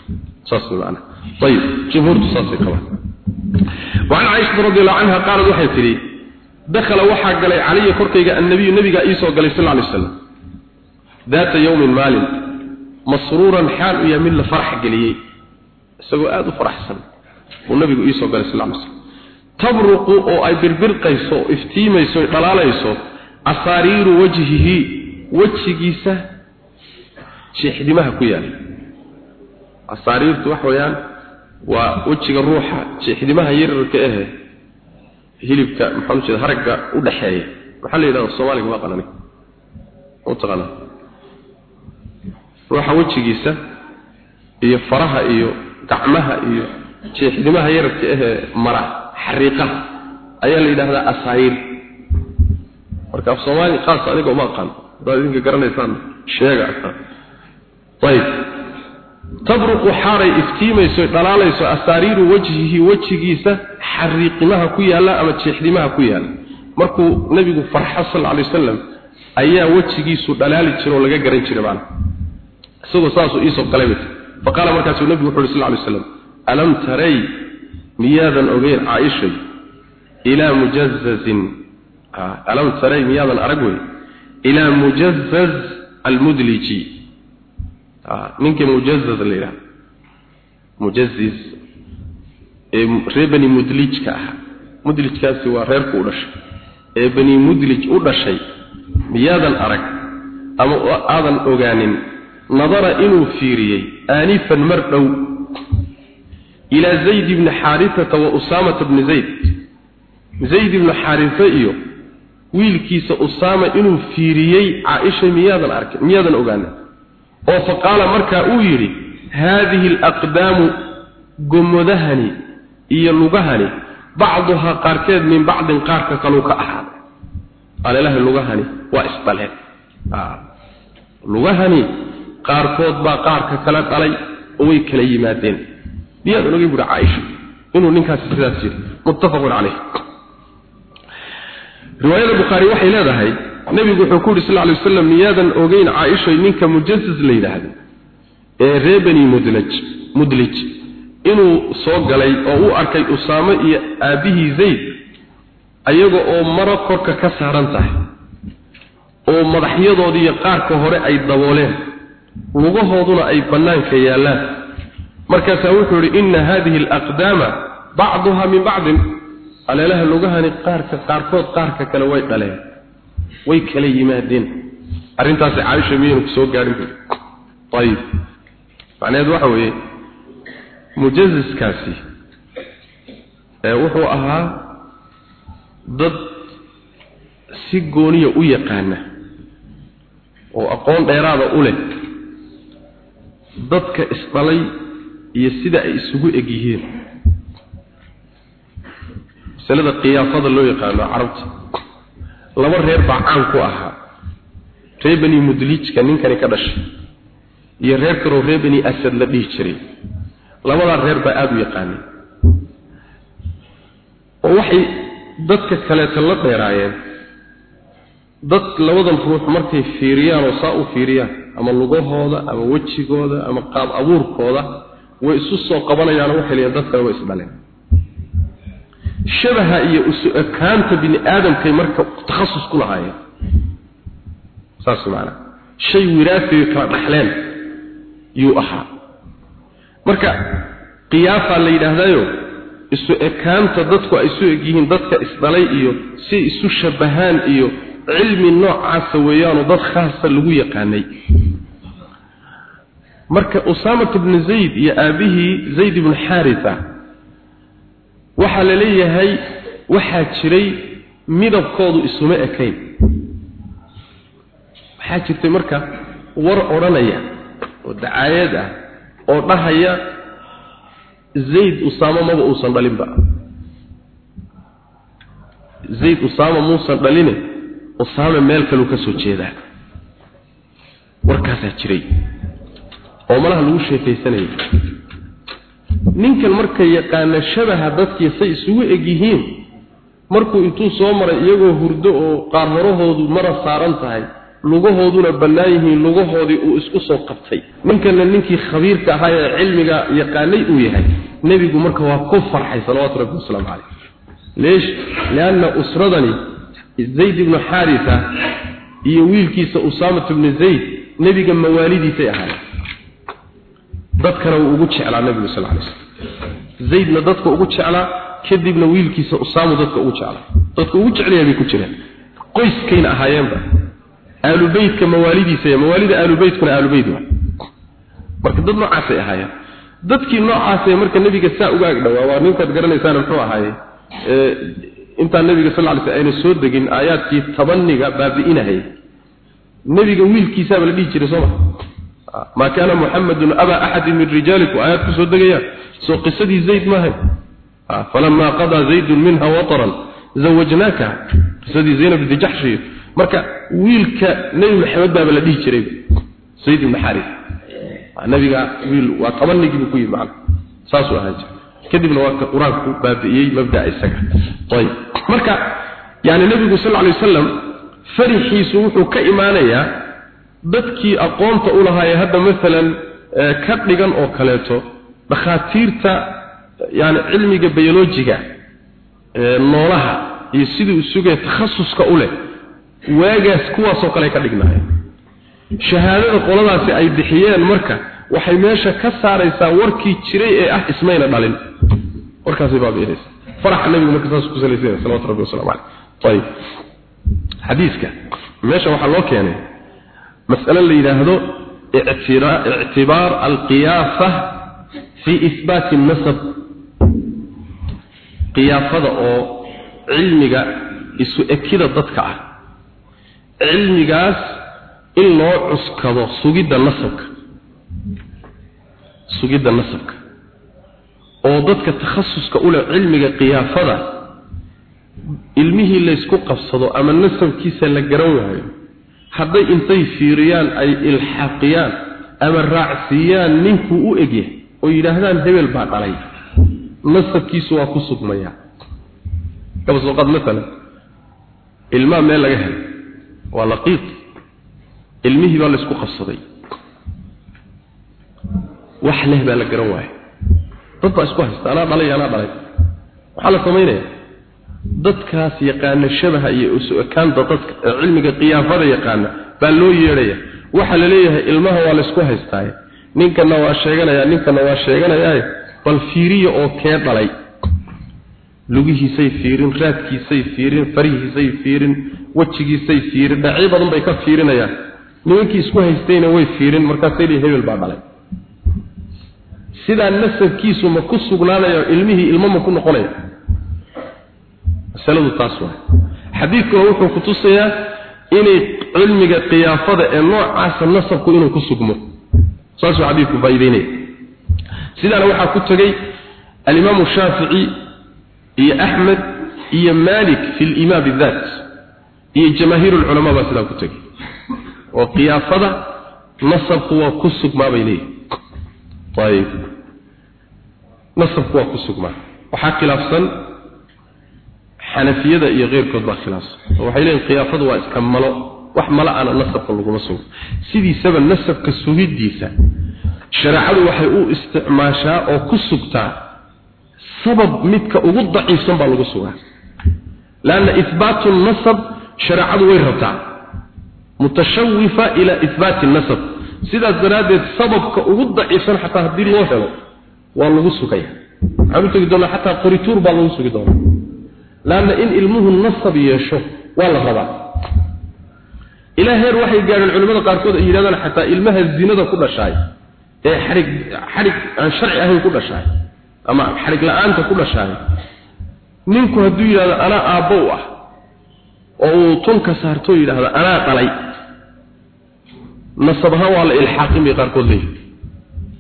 [SPEAKER 1] Saas macana ayib jumhuurtu saasay qabaan وعن عائشة رضي الله عنها قالت وحي تري دخل وحا قلي علي كركيغا النبي النبي إيسو قلي صلى الله عليه وسلم ذات يوم مال مسرورا حال يمل فرح قلي سوى آدو فرح سن والنبي إيسو قلي صلى الله عليه وسلم تبرق أو أي بربر قيسو افتيميسو دلاليسو أصارير وجهه وجهيسا شيخ دماها كيان أصارير توحويان waa wejiga ruuxa jeexdimaha yararka ahe hilibka maxaa jeeda haragga u dhaxeeya. Maxaa la yidhahda soomaaliga waa qanani. Mataqaana ruuxa wejigiisa iyo faraha iyo gacmaha iyo jeexdimaha yararka ahee mara xariiqaha ayaa la yidhaahdaa asaayiir marka af soomaali qaas adiga uma aqaan. Haddaad idinka garanaysaan sheega. Ayib tabruqu xaaray iftiimayso dhalaalayso asaariiru wajhihi wejigiisa xariiqimaha ku yaalla ama jeexdimaha ku yaalla. Markuu nabigu farxo sal alay wasalam ayaa wejigiisu dhalaali jira oo laga garan jiray macna isagoo saasuu iisoo qalabay fa qaala markaasuu nabigu wuxu uhi sal alay slam alam taray miyaadan ogeyn caaishay ilaa mujazazin ah, alam taray miyaadan arag wey? Ilaa mujazaz almudliji ninka mujazzaz la yiraahdo. Mujazziz ee reebani mudlijka ah mudlijkaasi waa reerku u dhashay. Ee bani mudlij u dhashay miyaadan arag ama aadan ogaanin nadara inuu fiiriyey aanifan mar dhow. Ilaa zayd ibni xaarisata wa usaamata bni zayd. Zayd ibnu xaarise iyo wiilkiisa usaama inuu fiiriyey caaisha miyaadan arkin miyaadan ogaana oo fa qaala markaa uu yidhi haadihi alaqdaamu gomodahani iyo lugahani bacduhaa qaarkeed min bacdin qaarka kaluu ka ahaaday. Alelahay lugahani waa isdhaleen lugahani qaarkood baa qaarka kala dhalay oo way kala yimaadeen. Miyaadan ogay buuri caaisha? Inuu ninkaasi sidaas yidhi muttafaqun caleyh riwaayada bukhaari waxay leedahay nabigu wuxuu ku yidhi sal lay waslam miyaadan ogeyn caaishay ninka mujasis la yidhaahdo ee ree bani mudlaj mudlij inuu soo galay oo u arkay usaamo iyo aabbihii zayd ayaga oo maro korka ka saaran tahay oo madaxyadoodii iyo qaarka hore ay dabooleen lugahooduna ay bannaanka yaallaan. Markaasaa wuxuu yidhi inna haadihi alaqdaama bacduha min bacdin. Aleelaha lugahani qaarka qaarkood qaarka kale way dhaleen way kala yimaadeen. Arrintaasi caaisha miyaynu ku soo buuri ayib macnaheedu waxa weeye mujaziskaasi ee wuxuu ahaa dad si gooniya u yaqaana oo aqoon dheeraada u leh dadka isdhalay iyo sida ay isugu eg yihiin masalada qiyaafada loo yaqaano carabta laba reer baa caan ku ahaa reer bani mudlijka ninkani ka dhashay iyo reer kaloo reer bani asad la dhihi jiray. Labadaa reer baa aada u yaqaanay oo waxay dadka kaleeta la dheeraayeen. Dad labadan ruux markay fiiriyaan oo saa u fiiriyaan ama lugahooda ama wejigooda ama qaab abuurkooda way isu soo qabanayaan waxay leeyihiin dad way isdhaleen shabaha iyo isu ekaanta bini aadamkay marka takhasus ku lahaayeen. Saas macanaa shay wiraasiga kala dhaxleen yuu ahaa. Marka qiyaafaa la yidhaahdaayo isu ekaanta dadku ay isu egyihiin dadka isdhalay iyo si isu shabahaan iyo cilmi noocaasa weeyaanoo dad khaasa lagu yaqaanay. Marka usaamat bnu zayd iyo aabihii zayd ibnu xaarisa waxaa la leeyahay waxaa jiray midabkoodu isuma ekayn. Waxaa jirtay marka war odhanaya oo dacaayad ah oo dhahaya zayd usaamo maba uusan dhalinba zayd usaama muusan dhaline usaame meel kaluu ka soo jeedaa warkaasaa jiray. Oo malaha lagu sheekaysanayay ninkan marka yaqaana shabaha dadkii say isugu eg yihiin markuu intuu soo maray iyagoo hurdo oo qaar horahoodu mara saaran tahay lugahooduna bannaan yihiin lugahoodii uu isku soo qabtay. Ninkana ninkii khabiirka ahaa ee cilmiga yaqaanay uu yahay nebigu marka waa ku farxay salawaatu rabbi wasalaamu caleyh leesh lianna usradani zayd ibnu xaarisa iyo wiilkiisa usaamat ibnu zayd nebiga mawaalidiisay ahaayeen dadkana wuu ugu jeclaa nebigu sal lay slam zaydna dadka ugu jeclaa kadibna wiilkiisa usaamu dadka ugu jeclaa. Dadka ugu jeclaya bay ku jireen. Qoyskayna ahaayeenba. Aalubeytka mawaalidiisa mawaalida aalubeytkuna aalubeyt marka dad noocaasay ahaayeen. Dadkii noocaasee marka nebiga saa uga agdhowaa waa ninkaad garanaysaan muxuu ahaaye intaan nebiga sal lay sl ayna soo degin aayaadkii tabaniga baabi'inahay. Nebiga wiilkiisaaba la dhihi jiray sooma ما كان محمد أبا أحد من رجالكم آيات كسو دقيا سو قصدي زيد ما هي فلما قضى زيد منها وطرا زوجناك قصدي زينب بن جحش مركا ويلك نبي محمد بابا لديه جريب سيد بن حارث النبي ويل وطبني جيبو كوي معنا ساسو هاجر كدبنا وقت قرانك بابيي مبدا السكه طيب مركا يعني النبي صلى الله عليه وسلم فرحيسو وحو كايمانيا dadkii aqoonta u lahaayee hadda maalan ka dhigan oo kaleeto dhakhaatiirta yani cilmiga bayolojiga noolaha iyo siduu isugay takhasuska u leh waagaas kuwaasoo kale ka dhignaayeen shahaadada qoladaasi ay bixiyeen marka waxay meesha ka saaraysaa warkii jiray ee ah ismayna dhalin. Warkaasay baabiinaysa faraxa nabigu marka saas ku salaysay salawatu rabbi wasalaamu caleyh ayib xadiiska. Meesha waxaa loo keenay مسألة اللي ينهدو اعتبار القياسة في إثبات النسب qiyaafada oo cilmiga isu ekida dadka ah cilmigaas in loo cuskado sugidda nasabka sugidda nasabka oo dadka takhasuska u leh cilmiga qiyaafada ilmihii laysku qabsado ama nasabkiisa la garan waayo hadday intay fiiriyaan ay ilxaaqiyaan ama raacsiiyaan ninkuu u egyahay oo yidhaahdaan hebel baa dhalay. Nasabkiisu waa ku sugmaya. Kabasooqaad maalan ilmaa meel laga helay. Waa laqiiq. Ilmihii baa laysku qabsaday. Wax leh baa la garan waaya dad baa isku haysta anaa dhalay anaa dhalay. Waxaa la samaynaya dadkaas yaqaana shabaha iyo isu ekaanta dadka cilmiga qiyaafada yaqaana baa loo yeedhaya. Waxaa la leeyahay ilmaha waa laysku haystaaye ninkana waa sheeganaya ninkana waa sheeganayaaye bal fiiriya oo kee dhalay? Lugihiisay fiirin raadkiisay fiirin farihiisay fiirin wejigiisay fiirin dhacyo badan bay ka fiirinayaan. Nimankii isku haystayna way fiirin markaasay leeyihiin hebel baa dhalay. Sidaa nasabkiisu ma ku sugnaanayo ilmihii ilmo ma ku noqonaya masaladu taas waa xadiidkuna wuxuu ku tusayaa inay cilmiga qiyaafada ee noocaasa nasabku inuu ku sugmo. Saasuu xadiidku faa'iideynaya. Sidaana waxaa ku tegey alimaamu shaafici iyo axmed iyo malik fi limaa bidaat iyo jamaahiir lculamaa baa sidaa ku tegey oo qiyaafada nasabku waa ku sugmaa bay leeyihi ayib nasabku waa ku sugmaa. Waxaa khilaafsan xanafiyada iyo keyrkood baa khilaafsan oo waxay leeyihiin khiyaafadu waa iska malo. Wax malo ana nasabka laguma sugo. Sidiisaba nasabka sugiddiisa shareecadu waxay u isticmaashaa oo ku sugtaa sabab midka ugu daciifsan baa lagu sugaa. Laanna ihbaatu nasab shareecadu way rabtaa. Mutashawifa ila ihbaati nasab. Sidaas daraaddeed sababka ugu daciifsan xataa haddii loo helo waa lagu sugaya. Waxaan u tegi doonaa xataa qorituur baa lagu sugi doonaa laanna in ilmuhu nasab yeesho waa la rabaa. Ilaa heer waxay gaadheen culimmada qaarkood ay yidhahdaan xataa ilmaha zinada ku dhashaay ee xarig xarig aan sharci ahayn ku dhashaay ama xarig la'aanta ku dhashaay. Ninku hadduu yidhahdo anaa aabbo u ah oo uu tunka saarto yidhaahdo anaa dhalay. Nasab ahaan waa la ilxaaqin bay qaarkood leeyihiin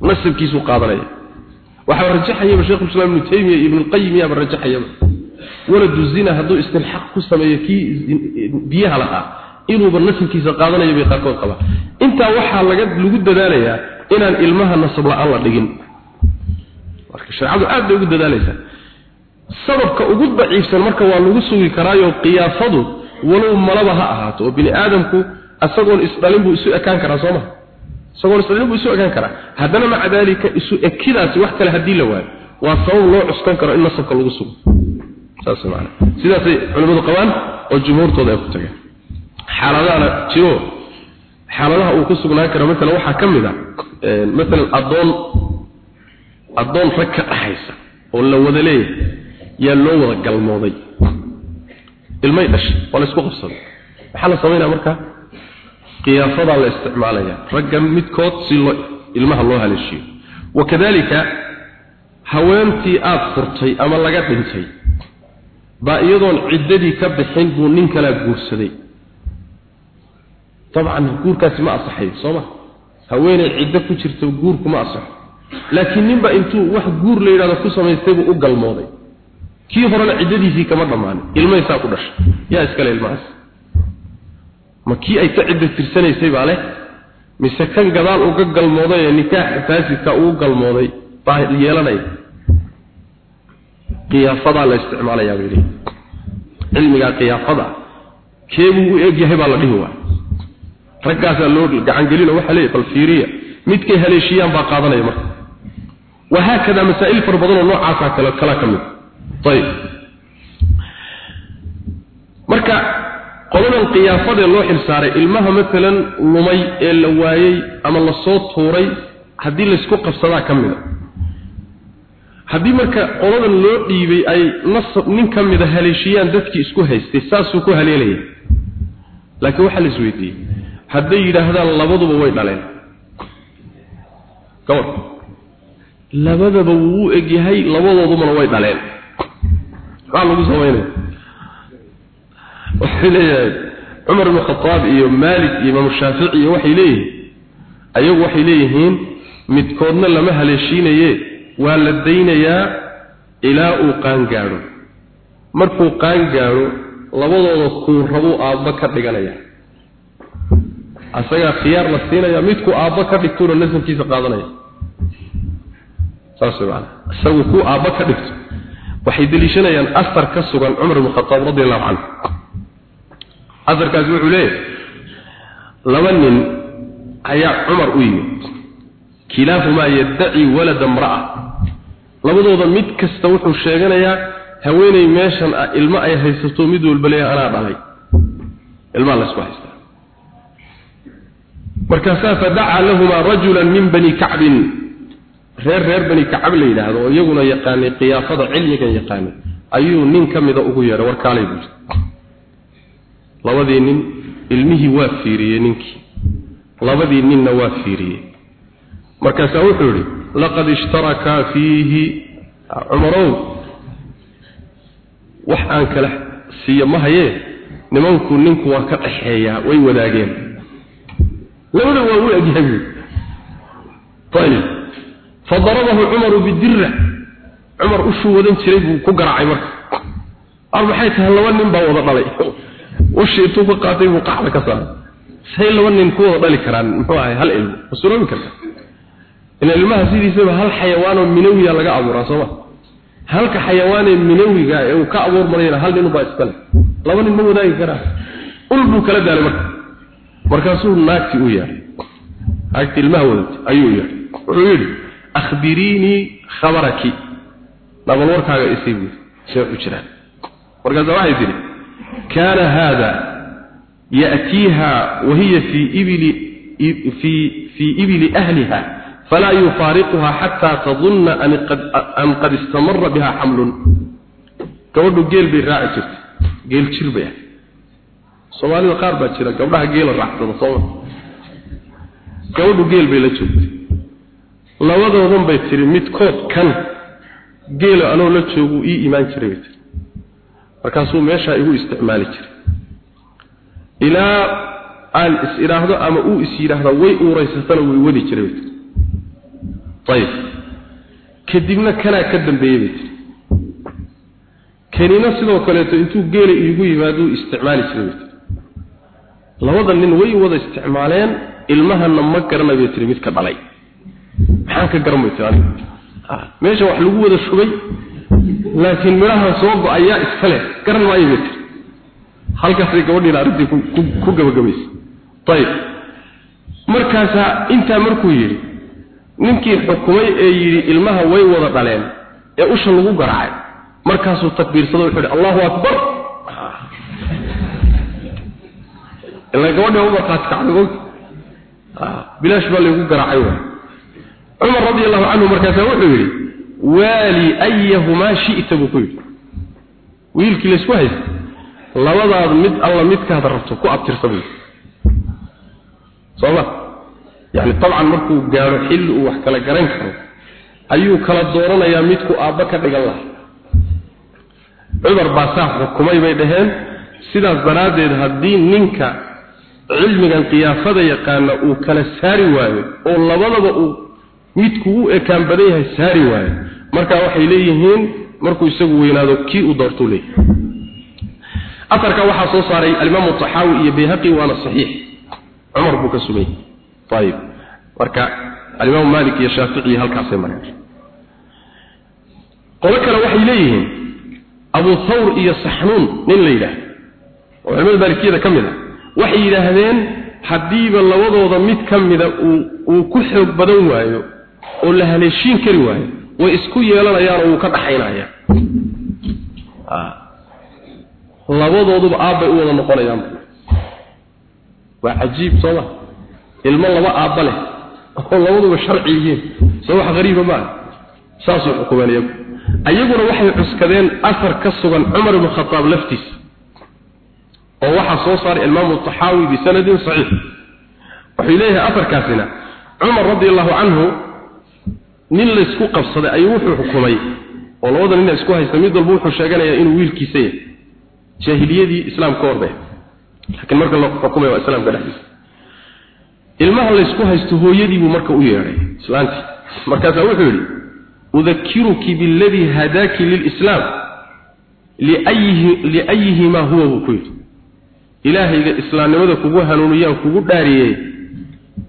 [SPEAKER 1] nasabkiisuu qaadanaya. Waxaa rajaxayaba sheekhulislaam ibnu taymiya ibnulqayim yaaba rajaxayaba waladu zina hadduu istilxaaq ku sameeyo kii biyaha lahaa inuuba nasabkiisa qaadanayo bay qaarkood qabaan intaa waxaa laga lagu dadaalayaa inaan ilmaha nasab la'aan la dhigin. Marka shareecadu aad bay ugu dadaalaysaa. Sababka ugu daciifsan marka waa lagu sugi karaayo qiyaafadu walow malaba ha ahaato oo bini aadamku asagoon isdhalin buu isu ekaan karaa soo maha isagoon isdhalin buu isu ekaan karaa. Haddana maca daalika isu ekidaasi wax kale haddii la waayo. Waa sabab loo cuskan karo in nasabka lagu sugo saas macana sidaasay culimmadu qabaan oo jumhuurtooda ay ku tageen. Xaaladahana jiro xaaladaha uu ku sugnaan karo maalan waxaa ka mid a maalan addoon addoon rag ka dhaxaysa oo la wada leeyahay yaa loo wada galmooday. Ilmay dhashay waa la isku qabsaday. Maxaa la samaynaya marka qiyaafadaa la isticmaalaya raggan midkood si loo ilmaha loo haleeshiyo wakadalika haweentii aada furtay ama laga dhintay baa iyadoon ciddadii ka bixin buu nin kalaa guursaday. Dabcan guurkaasi ma asaxayo soo ma? Haweeney ciddo ku jirta guurku ma asaxo. Laakiin ninba intuu wax guur la yidhahdo ku samaystay buu u galmooday. Kii horena ciddadiisii kama dhammaanin ilmaysaa ku dhashay. Yaa iskale ilmahaas. Ma kii ay ka cidda tirsanaysay baa leh? Mise kan gadaal uga galmooday ee nikaaxa faasidka ugu galmooday baa yeelanaya qiyaafadaa la isticmaalayaa bay leeyihiin cilmigaa qiyaafada keebuu u eg yahay baa la dhihi waaya raggaasaa loo gacangelino waxaa leeyahy bal fiiriya. Midkay haleeshiyaan baa qaadanaya marka. Wahaakada masaa'il fara badanoo noocaasaa kale kala ka mid. Ayib. Marka qoladan qiyaafadee loo xilsaaray ilmaha maalan lumay ee la waayey ama la soo tuuray haddii laysku qabsadaa ka mida haddii marka qoladan loo dhiibay ay nasab nin ka mida haleeshiyaan dadkii isku haystay saasuu ku haleelaya. Laakiin waxaa la isweydiiyey hadday yidhaahdaan labaduba way dhaleen. Gabadh labadaba wuu u egyahay labadoodumana way dhaleen. Maxaa lagu samaynaya waxay leeyahay cumar ibn khataab iyo maalik iyo imaamu shaafici iyo waxay leeyihiin ayagu waxay leeyihiin midkoodna lama haleeshiinaye waa la daynayaa ilaa uu qaan gaadho. Markuu qaan gaadho labadooda kuu rabuu aabba ka dhiganaya. Asagaa khiyaar la siinaya midku aabba ka dhigtuuna nasamkiisa qaadanaya. Saas wey maanaa isagu kuu aabba ka dhigto waxay deliishanayaan asar ka sugan cumar ibn khataab radi allahu canhu. Asarkaasi wuxuu leeyahay laba nin ayaa cumar u yimid. Kilaahumaa yaddaci walada mra'a labadooda mid kasta wuxuu sheeganayaa haweeney meeshan ah ilmo ay haysato mid walba leeyahay anaa dhalay ilmaha laysku haystaa. Markaasaa fadacaa lahumaa rajulan min bani kacbin. Reer reer bani kacab la yidhaahdo oo iyaguna yaqaanay qiyaafada cilmigan yaqaanay. Ayuu nin ka mida ugu yeedhay warkaalay buu labadii nin ilmihii waa fiiriyey ninkii. Labadii ninna waa fiiriyey markaasaa wuxuu yidhi laqad ishtarakaa fiihi cumarow. Wax aan kala siiya ma hayee nimanku ninku waa ka dhaxeeyaa way wadaageen. Labada waa u egyahay ayib fadarabahu cumaru bidira cumar ushuu wadan jiray buu ku garaacay marka. Ar maxay tahay laba nin baa wada dhalay? [LAUGHS] Ushii intuu ka qaatay buu qaxda ka saaray. Say laba nin ku wada dhali karaan muxuu ahay? Hal ilmo. Ma suroobi karta in ilmaha sidiisaba hal xayawaanoo minawiya laga abuuraa sooma halka xayawaanee minawiga ee uu ka abuurmanayna hal nin baa iskale laba nin ma wadaagi karaa ul buu kala daalay marka. Markaasuu naagti u yeedhay naagti ilmaha wadatay ayuu yeedhay wuxuu yidhi akhbiriinii khabaraki. Nabal warkaaga isii buuri see u jiraan markaasa waxay tidhi kaana haada ya'tiiha wahiya fii ibili fii fii ibili ahliha falaa yufaariquha xataa tadunna an qad istamara biha xamlun gabadhu geel bay raaci jirtay. geel jir bay ahay soomaalida qaar baa jira gabdhaha geela raacsada sooma gabadhu geel bay la joogtay. Labadoodan bay tiri midkood kan geela anoo la joogu ii imaan jiray bay tiri. Markaasuu meeshaa igu isticmaali jiray. Ilaa aan is idhaahdo ama uu is yidhaahdo way uuraysatana way wadi jiray bay tiri ayib kadibna kanaa ka dambeeyey bay tiri. Kanina sidoo kaleeto intuu geela iigu yimaado uu isticmaali jiray bay tiri. Labada nin way wada isticmaaleen ilmahana ma garanay bay tiri mid ka dhalay. Maxaan ka garan bay tiri? Meesha wax lagu wada shubay laakiin midhahan soo go'ayaa iska leh. Garan maayo bay tiri. Intaa markuu yidhi ninkii xukumay ee yidhi ilmaha way wada dhaleen ee usha lagu garaacay. Markaasuu takbiirsado wuxuu yidhi allahu akbar. [LAUGHS] Ilaa gabadhi u markhaati og bilaash baa laygu garaacay cumar radi allahu canhu markaasaa wuxuu yidhi waali ayahumaa shi'ta buu ku yidhi. Wiilkii laysku haysta labadaad mid alla midkaad rabto ku abtirsa buu sooma yani dabcan markuu gaadho xilli uu wax kala garan karo ayuu kala dooranayaa midku aabba ka dhigan lahaa cumar baa saa xukumay bay dhaheen sidaas daraaddeed haddii ninka cilmigan qiyaafada yaqaana uu kala saari waayo oo labadaba uu midku u ekaan badan yahay saari waayo markaa waxay leeyihiin markuu isagu weynaado kii uu doortuu leeyahay aarka waxaa soo saaray alimaamu taxaawi iyo bayhaqi waana saxiix cumar buu ka sugay ayib marka alimaamu maalik iyo shaafici halkaasay mareen. Qolo kale waxay leeyihiin abu thawr iyo saxnuun nin la yidhaah oo culimada maalikiyada ka mid a waxay yidhaahdeen haddiiba labadooda mid ka mida uu ku xoog badan waayo oo la haleeshiin kari waayo way isku yeelanayaan oo wuu ka dhaxaynaya. Labadooduba aabbay u wada noqonayaan. Waa cajiib sooma ilmo laba aabba leh oo labaduba sharci yihiin. Soo wax qariiba maaha saasuu xukumeen iyagu ayaguna waxay cuskadeen asar ka sugan cumar ibn khataab laftiisa. Oo waxaa soo saaray imaamu taxaawi bisanadin saxiix. Wuxuu leeyahay asarkaasina cumar radi allahu canhu nin laysku qabsaday ayuu wuxuu xukumay oo labada nin isku haysta mid walba wuxuu sheeganayaa inuu wiilkiisa yahay. Jaahiliyadii islaamka hordhe laakiin marka la xukumay waa islaamka dhexdiisa ilmaha la isku haysto hooyadii buu marka u yeedhay. Islaantii markaasaa wuxuu yidhi udakiruki biladii hadaaki lilislaam liayihimaa huwa buu ku yidhi. Ilaahayga islaamnimada kugu hanuuniyaan kugu dhaariyey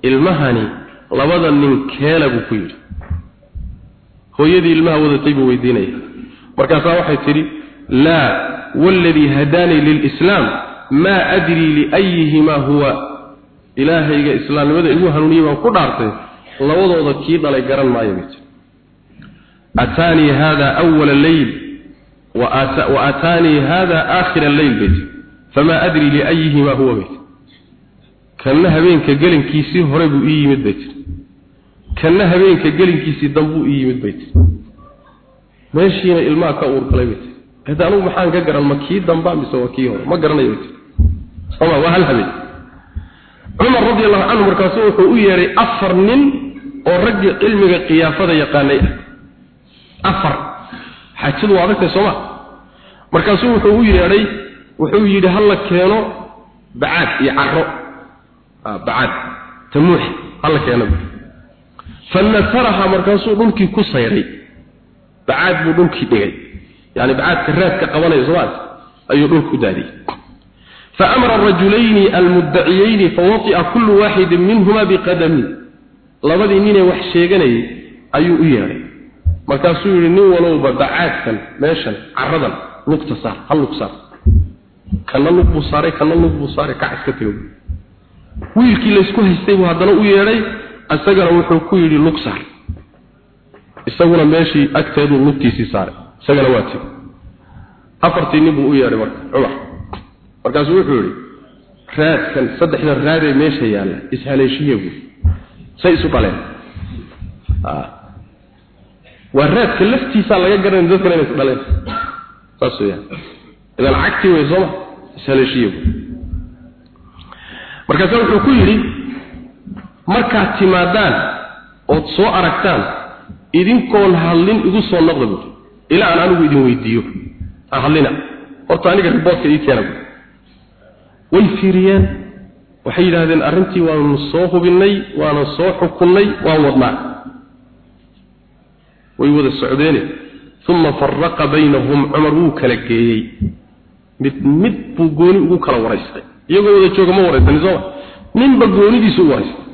[SPEAKER 1] ilmahani labada nin keela buu ku yidhi. Hooyadii ilmaha wadatay buu weydiinaya markaasaa waxay tidhi laa waladii hadaanii lilislaam maa adrii liayihimaa huwa ilaahayga islaamnimada igu hanuuniyey baan ku dhaartay labadooda kii dhalay garan maayo bay tii ataanii hada awala leyl wa ataanii hada aakhira leyl bay tii famaa adrii liayihimaa huwa bay tii kanna habeenka gelinkiisii hore buu ii yimid bay tii kanna habeenka gelinkiisii dambuu ii yimid bay tii meeshiina ilmaha ka uurgalay bay tii hada anugu maxaan ka garan ma kii damba mise waa kii cumar radi allahu canhu markaasu wuxuu u yeedhay afar nin oo raggii cilmiga qiyaafada yaqaanay. Ah afar. Xaajadu waa adagtahay sooma markaasuu wuxuu u yeedhay wuxuu yidhi hala keeno bacaad iyo caro bacaad. Tamuux. Hala keeno. Fanasaraha markaasuu dhulkii ku sayray. Bacaad buu dhulkii dhigay. Yani bacaadka raadka qabanaya sooma ayuu dhulku daadiyey فأمر الرجلين المدعيين فوطئ كل واحد منهما بقدمه labadii ninay wax sheeganayay ayuu u yeedhay markaasuu yidhi nin walowba bacaadkan meeshan caradan lugta saar hal lug saar kana lug buu saaray kana lug buu saaray kac iska tego wiilkii laysku haystay buu haddana u yeedhay isagana wuxuu ku yidhi lug saar isaguna meeshii agteeduu lugtiisii saaray isagana waa tegi afartii nin buu u yeedhay marka cumar markaasuu wuxuu yidhi raadkan saddexda raadee meesha yaalla ishaleeshiye buui say isu dhaleen waa raadka laftiisaa laga garanay dadkana inay is dhaleen saas weyaan idan cagti wey sooma ishaleeshiye buui markaasa wuxuu ku yidhi markaad timaadaan ood soo aragtaan idinkoon hadlin igu soo noqda buui ilaa aan anigu idin weydiiyo. Ha hadlina. Horta aniga riboodka ii keena buui way fiiriyeen. Waxay yidhaahdeen arrintii waanu soo hubinnay waana soo xukunnay waan wadnaa. Way wada socdeene uma faraqa baynahum cumar wuu kala geeyey. Mid mid buu gooni ugu kala waraystay. Iyagoo wada jooga ma waraysanin sooma ninba goonidiisa u waraystay.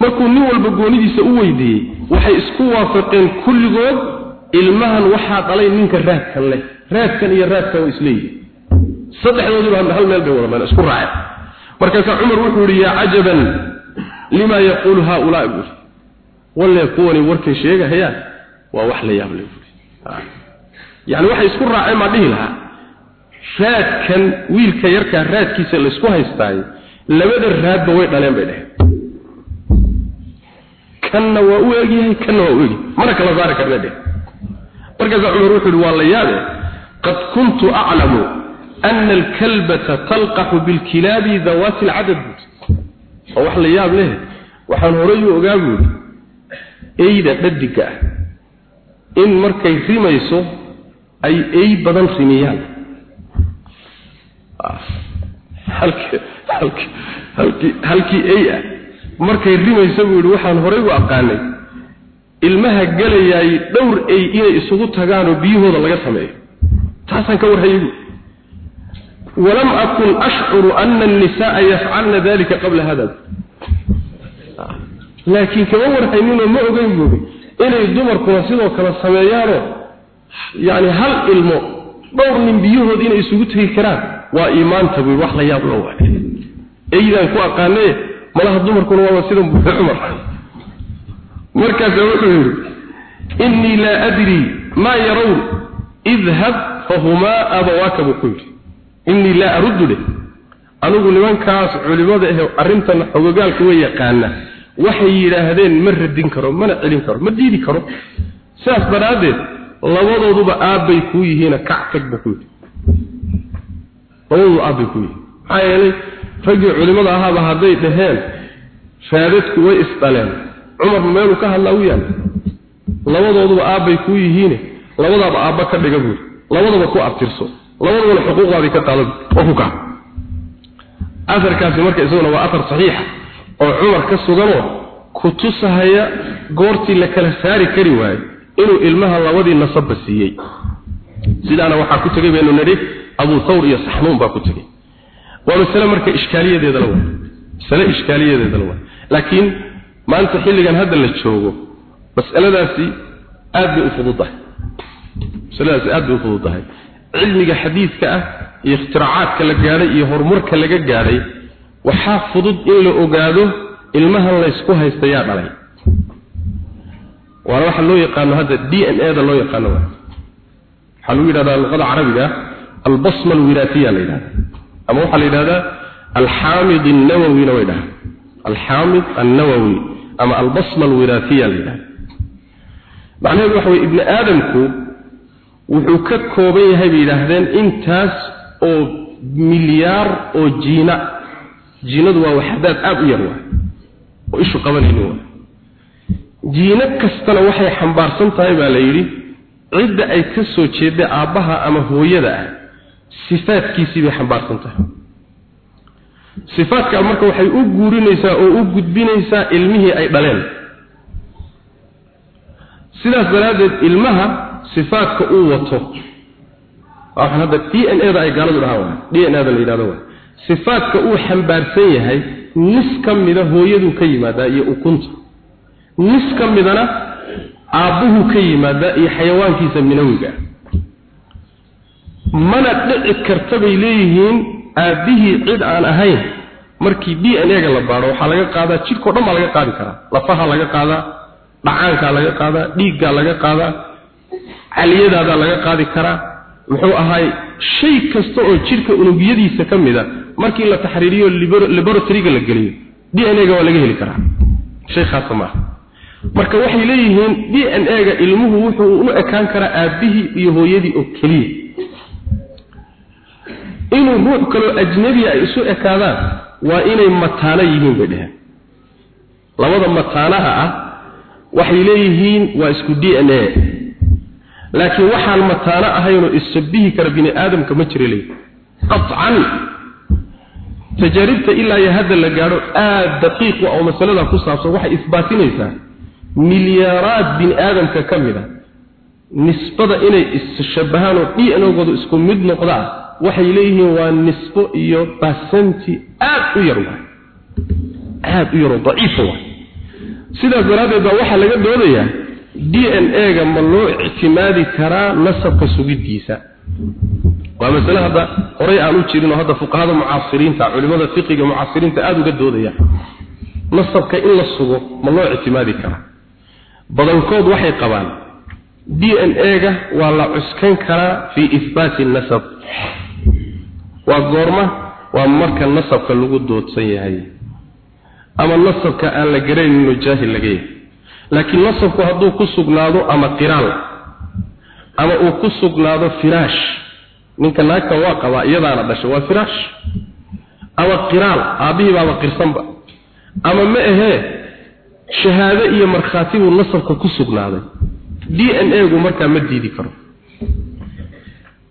[SPEAKER 1] Markuu nin walba goonidiisa u weydiiyey waxay isku waafaqeen kulligood ilmahan waxaa dhalay ninka raadkan leh. Raadkan iyo raadkan waa isleeyihin saddexdoodiiba hal meel bay wada meel isku raaceen. Markaasaa cumar wuxuu yidhi yaa cajaban lima yaquulu haaulaa'i? Buuri walle kuwani warkay sheegahayaan waa wax la yaab leh. Buuri yani waxay isku raaceen maa dhihi lahaa. Raadkan wiilka yarkaa raadkiisa laysku haystaayo labada raadba way dhaleen bay dheheen kanna waa u egyahay kanna waa u egyahay mana kala saari karna dheh. Markaasaa cumar wuxuu yidhi waa la yaabe qad kuntu aclamu أن الكلبة تلقح بالكلاب ذوات العدد ووح لياب له وحان هريو أقابل أيدا بدك إن مركي رميسو أي أي بدن رميان halki halki halki halki ay markay rimayso buu waxaan horay u aqaanay ilmaha galayay dhowr ay inay isugu tagaan oo biyahooda laga sameeyo taasan ka warhayo ولم أكن أشعر أن النساء يفعلن ذلك قبل هذا لكن كما ورحينين ما أغين بوبي إلي الدمر كما سيدو كما سميانو يعني هل علمو دور من بيوه دين يسوقته الكرام وإيمان تبوي وحلا يابلو إذا كو أقانيه ملاها الدمر كما سيدو عمر مركز وحير إني لا أدري ما يرون اذهب فهما أبواك بقول innii laa aruddu leh anigu nimankaas culimada ahe arrintan xogogaalka way yaqaana waxay yidhaahdeen ma radin karo mana celin karo ma diidi karo. Sidaas daraaddeed labadooduba aabbay kuu yihiina kac tag ba ku yidhi. Labadoodu aabbay kuu yihiin. Maxaa yeelay raggii culimada ahaaba hadday dhaheen raadadku way isdhaleen cumarba meeluu ka hadlaa u yaalla labadooduba aabbay kuu yihiine labadaaba aabba ka dhiga buuri labadaba ku abtirso labadabana xuquuqdaadii ka qaado oo ku kac aarkaasi marka isaguna waa aar saxiixa oo cumar ka suganoo ku tusahaya goortii la kala saari kari waayo inuu ilmaha labadii nasabba siiyey. Sidaana waxaa ku tegay baynu nidhi abu thawr iyo saxnuun baa ku tegey waa masale marka ishkaaliyadeeda la masale ishkaaliyadeeda la laakiin maanta xilligan hadda la joogo mas'aladaasi aad bay u fududahay. Masaladaasi aad bay u fududahay cilmiga xadiidka ah iyo ikhtiracaadka la gaadhay iyo horumarka laga gaadhay waxaa fudud in la ogaado ilmahan laysku haysta yaa dhalay. Waana waxa loo yaqaano hadda d n a da loo yaqaano waa waxaa lagu yidhahdaa luqada carabiga albasma alwiraatiya la yidhahda ama waxaa la yidhahdaa alxaamid annawawina way dhaha alxaamid annawawi ama albasma alwiraatiya la yidhahda macnaheedu waxa weye ibni aadamku wuxuu ka kooban yahay bay yidhaahdeen intaas oo milyaar oo jiina. Jiinadu waa waxdaad aada u yar waa oo ishu qabanaynin waa jiino kastana waxay xambaarsan tahay baa la yidhi cidda ay ka soo jeedda aabbaha ama hooyada ah sifaadkiisii bay xambaarsan tahay. Sifaadkaa marka waxay u guurinaysaa oo u gudbinaysaa ilmihii ay dhaleen. Sidaas daraaddeed ilmaha sifaadka uu wato. Waxaan hadda d n da ay gaaladu dhahaan d n da la yidhahdo waa sifaadka uu xambaarsan yahay nis ka mida hooyaduu ka yimaadaa iyo ukunta. Nis ka midana aabbuhu ka yimaadaa iyo xayawaankiisa minawiga mana dhici karta bay leeyihiin aabbihii cid aan ahayn. Markii d n a-ga la baadho waxaa laga qaadaa jidhkao dhan baa laga qaadi karaa. Lafaha laga qaadaa dhacaankaa laga qaadaa dhiiggaa laga qaadaa caliyadaadaa laga qaadi karaa muxuu ahaay shay kasta oo jidhka unugyadiisa ka mida markii la taxriiriyo laboratoryga la geliyo d n a-ga waa laga heli karaa. Shay khaasa maaha marka waxay leeyihiin d n a-ga ilmuhu wuxuu u ekaan karaa aabbihii iyo hooyadii oo keliya. Inuu ruux kaloo ajnabi ay isu ekaadaan waa inay mataano yihiin bay dheheen labada mataanaha ah waxay leeyihiin waa isku d n a laakiin waxaan mataano ahaynoo issabihi kara bini aadamka ma jira leeyihi qacan tajaaribta ilaa iyo hadda la gaadho aada daqiiq oo masalada ku saabsan waxay isbaatinaysaa milyaaraad bini aadamka ka mid a. Nisbada inay isshabahaan oo d n ogoodu isku mid noqdaan waxay leeyihiin waa nisbo iyo basanti aad u yar aad u yaroo daciifa sidaas daraaddeed baa waxaa laga doodayaa d n a-ga ma loo ictimaadi karaa nasabka sugiddiisa waa masale hadda horay aan u jirin oo hadda fuqahada mucaasiriinta culimada fiqiga mucaasiriinta aada uga doodaya. Nasabka in la sugo ma loo ictimaadi karaa? Badankood waxay qabaan d n a-ga waa la cuskan karaa fii ihbaati nasab. Waa goorma waa marka nasabka lagu doodsan yahay. Ama nasabka aan la garanayninoo jaahil laga yahay laakiin nasabku hadduu ku sugnaado ama qiraal ama uu ku sugnaado firaash ninka naagta waa qabaa iyadaana dhashay waa firaash. Ama qiraal aabbihii baaba qirsanba. Ama ma ahee shahaado iyo markhaati buu nasabka ku sugnaaday. D n a-gu markaa ma diidi karo.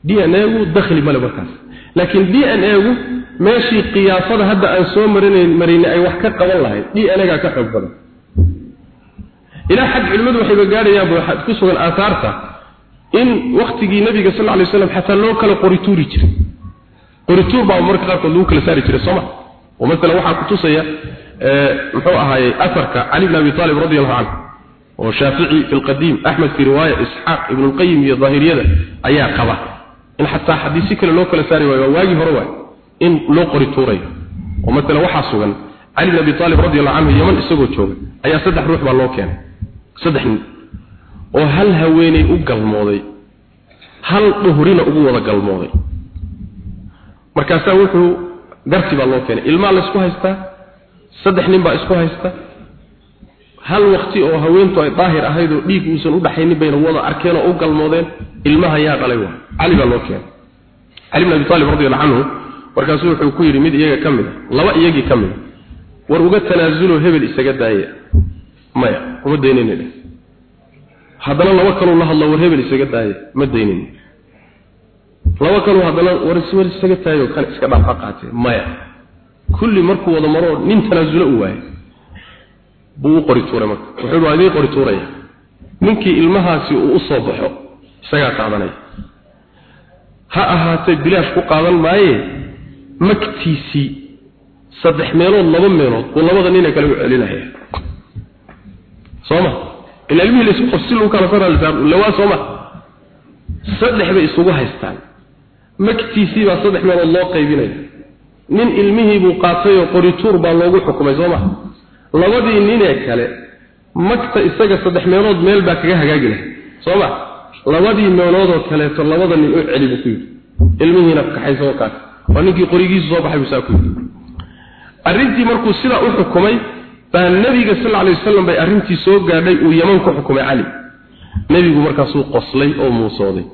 [SPEAKER 1] D n a-gu dakhli male markaas. Laakiin d n a-gu meeshii qiyaasada hadda aan soo marinayn marinay ay wax ka qaban lahayd. D n a-gaa ka xoog badan ilaa xad culimmadu waxayba gaadhayaanba waxaa ku sugan aaaarta in waktigii nabiga sal ly slam xataa loo kala qorituuri jiray. Qorituur baa marka qaarkood lagu kala saari jiray sooma oo maala waxaa kutusaya muxuu ahaayey aarka cali bn abi aalib radi allahu canhu oo shaafici fi lqadiim axmed fi riwaaya isxaaq ibn lqayim iyo daahiriyada ayaa qaba. In xataa haddii kale loo kala saari waayo waa waagii hore waay in loo qori tuurayo oo maala waxaa sugan cali bn abi aalib radi allahu canhu yaman isagoo jooga ayaa saddex ruux baa loo keenay saddex nin oo hal haweeney u galmooday hal dhuhrina ugu wada galmooday. Markaasaa wuxuu garti baa loo keenay. Ilmaa laysku haystaa saddex nin baa isku haysta. Hal wakti oo haweentu ay daahir ahayd oo dhiig uusan u dhaxaynin bayna wada arkeen oo u galmoodeen ilmaha yaa dhalay waa. Cali baa loo keenay. Cali bn abi taalib radiallahu canhu markaasuu wuxuu ku yidhi mid iyaga ka mid a laba iyagii ka mid a war uga tanaasulo hebel isaga daaya maya uma daynayna haddana laba kaluu la hadlo war hebel isaga daaye ma daynin. Laba kaluu haddana war war isaga taayo kan iska dhaaf qaatay maya. Kulli markuu wada maro nin tanaasulo u waayay buu u qori tuuray marka. Wuxuu waa idin qori tuuraya? Ninkii ilmahaasi uu u soo baxo isagaa qaadanaya. Ha ahaatee bilaash ku qaadan maaye? Magtiisii saddex meelood laba meelood buu labada nina kale u celinaya sooma. Ila ilmihii la isku qofsi lagu kala saralawaa sooma. Saddex bay isugu haystaan. Magtiisii baa saddex meelood loo qaybinaya nin ilmihii buu qaatay oo qorituur baa loogu xukumay sooma. Labadii ninee kale magta isaga saddex meelood meel baa kaga hagaagi lahay sooma. Labadii meeloodoo kaleeto labada nin u celi buu ku yidhi. Ilmihiina kaxaysa oo kaas waa ninkii qorigiisu soo baxay buu saa ku yidhi. Arrintii markuu sidaa u xukumay baa nabiga sal alayhi wasallam bay arrintii soo gaadhay uu yaman ku xukumay cali. Nabigu markaasuu qoslay oo muusooday.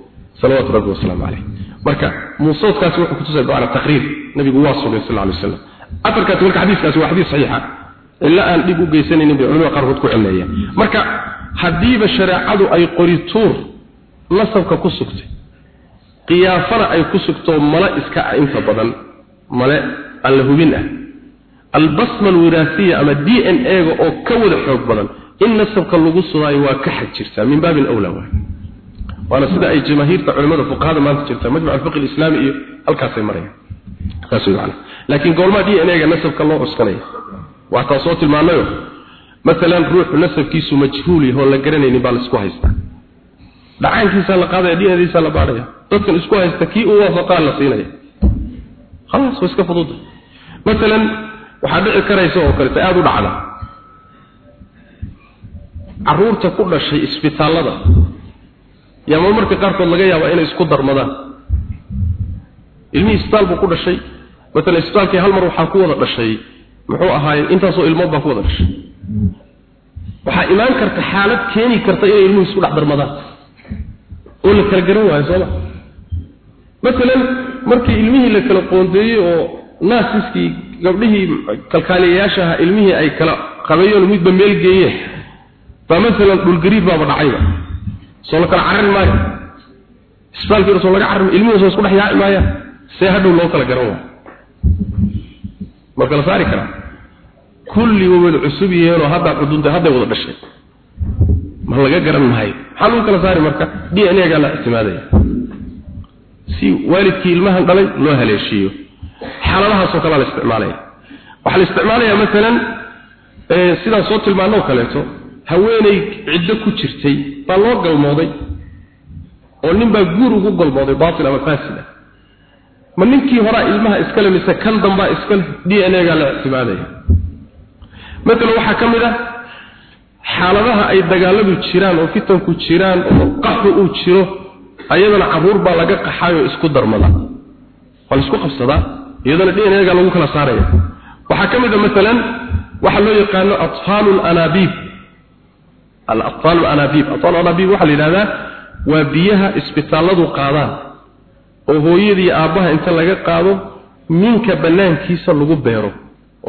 [SPEAKER 1] Salawaatu rabbi wasalaamu calayh marka muusoodkaasi wuxuu kutusay bacna taqriir. Nabigu waa sugay sal alayhi wasallam afarkaasi marka xadiiskaasi waa xadiis saxiixa. Illa aan dhib u geysanaynin bay culimada qaarkood ku cilmeeyaan marka haddiiba shareecadu ay qorituur nasabka ku sugtay qiyaafana ay ku sugto male iska inta badan male aan la hubin ah albasma alwiraasiya ama d n a-ga oo ka wada xoog badan in nasabka lagu sugaayo waa ka xag jirtaa min baabin awla waay. Waana sida ay jamaahiirta culimada fuqahada maanta jirta majmac alfiqh alislaami iyo halkaasay marayaan. Saas laakiin goolmaa d n a-ga nasabka loo cuskanaya waa taa soo tilmaanayo masalan ruuxu nasabkiisu majhuul yahoo la garanaynin baa la isku haystaa. Dhacaankiisaa la qaadaya d n adiisaa la baadhaya dadkan isku haysta kii u waafaqaa la siinaya. Khalaas waa iska fududa masalan waxaa dhici karaysa oo kaleeto aada u dhacda. Caruurta ku dhashay isbitaallada. Yaa ma marka qaarkood laga yaabaa inay isku darmadaan. Ilmihii isbitaal buu ku dhashay. Masalan isbitaalkii hal mar waxaa ku wada dhashay. Muxuu ahaaye intaasoo ilmood baa ku wada dhashay. Waxaa imaan karta xaalad keeni karta inay ilmuhu isku dhex darmadaan. Oo la kala garan waayo sooma masalan markii ilmihii la kala qoondeeyey oo naasiskii gabdhihii kalkaaliyayaasha ahaa ilmihii ay kala qabeeyeen midba meel geeyeen baa masalan dhulgariir baaba dhacayba. Soo la kala carari maayo. Isbitaalkiina soo laga carari ilmihii soo isku dhex yaaci maayaan see hadhow loo kala garan waayo ma kala saari karaa kulli waa wada cusub yihiinoo haddaa cudunta hadday wada dhashay. Ma laga garan maayo. Maxaa lagu kala saari marka d n a gaa la ictimaadaya si waalidkii ilmahan dhalay loo haleeshiiyo xaaladahaasoo kalea la isticmaalaya waxaa la isticmaalayaa masalan sidaan soo tilmaanoo kaleeto haweeney ciddo ku jirtay baa loo galmooday oo nin baa guur ugu galmooday baatil ama faasid ah. Ma ninkii horaa ilmaha iskale mise kan dambaa iskale d n a gaa la ictimaadaya? Masalan waxaa ka mid ah xaaladaha ay dagaaladu jiraan oo fitanku jiraan oo qaxu uu jiro ayadana carruur baa laga qaxaayoo isku darmada. Waa la isku qabsadaa iyadana d n a gaa lagu kala saaraya. Waxaa ka mid a masalan waxaa loo yaqaano atfaalu lanaabib alatfaalu lanaabib atfaalu anaabiib waxaa la yidhahdaa waa biyaha isbitaalladu qaadaan oo hooyada iyo aabbaha inta laga qaado minka banaankiisa lagu beero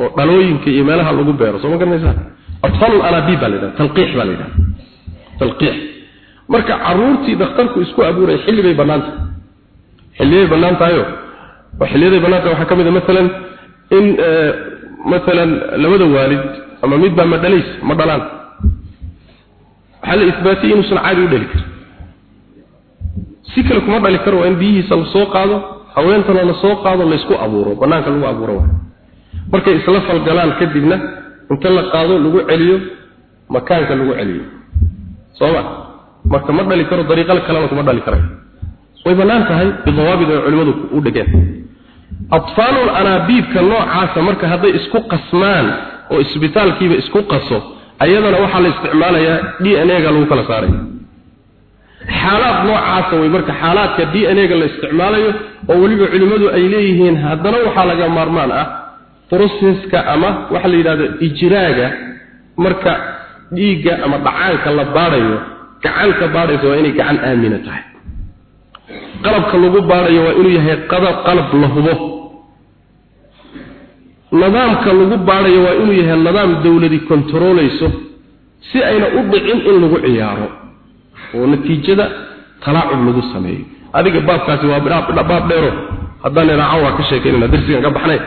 [SPEAKER 1] oo dhalooyinka iyo meelaha lagu beero. Soo ma garanaysaa? Atfaalu lanaabib baa la yidhahda talqiix yidhahda talqiix. Marka caruurtii dhakhtarku isku abuuray xilli bay bannaan tahay xilliyay bannaan tahayo tahay waxaa ka mid a masalan in masalan labada waalid ama midbaa ma dhalaysa ma dhalaan. Waxaa la isbaatiyey inuusan caadi u dhali karin. Si kale kuma dhali karo in biyihiisa la soo qaado haweentana la soo qaado laysku abuuro bannaanka lagu abuuro markay isla falgalaan kadibna inta la qaado lagu celiyo makaanka lagu celiyo. Sooma marka ma dhali karo dariiqo kalena kuma dhali karayo way bannaan tahay bidawaabid ay culimmadu u dhegeen atfaalul anaabiibka noocaasa marka hadday isku qasmaan oo isbitaalkiiba isku qaso ayadana waxaa la isticmaalayaa d n a ga lagu kala saaraya xaalaad noocaasa way marka xaalaadka d n a ga la isticmaalayo oo weliba culimmadu ay leeyihiin haddana waxaa laga maarmaan ah broseska ama waxa la yidhahdo ijraaga marka dhiigga ama dhacaanka la baadhayo gacanka baadhaysa waa inay gacan aamina tahay qalabka lagu baadhayo waa inuu yahay qalab la hubo. Nidaamka lagu baadhayo waa inuu yahay nidaam dawladi kontarooleyso si ayna u dhicin in lagu ciyaaro. Oo natiijada talaacub lagu sameeyo. Adiga baabkaasi waa baab dheero. Haddaan iraacan waa ka sheekaynana darsigan ka baxnay.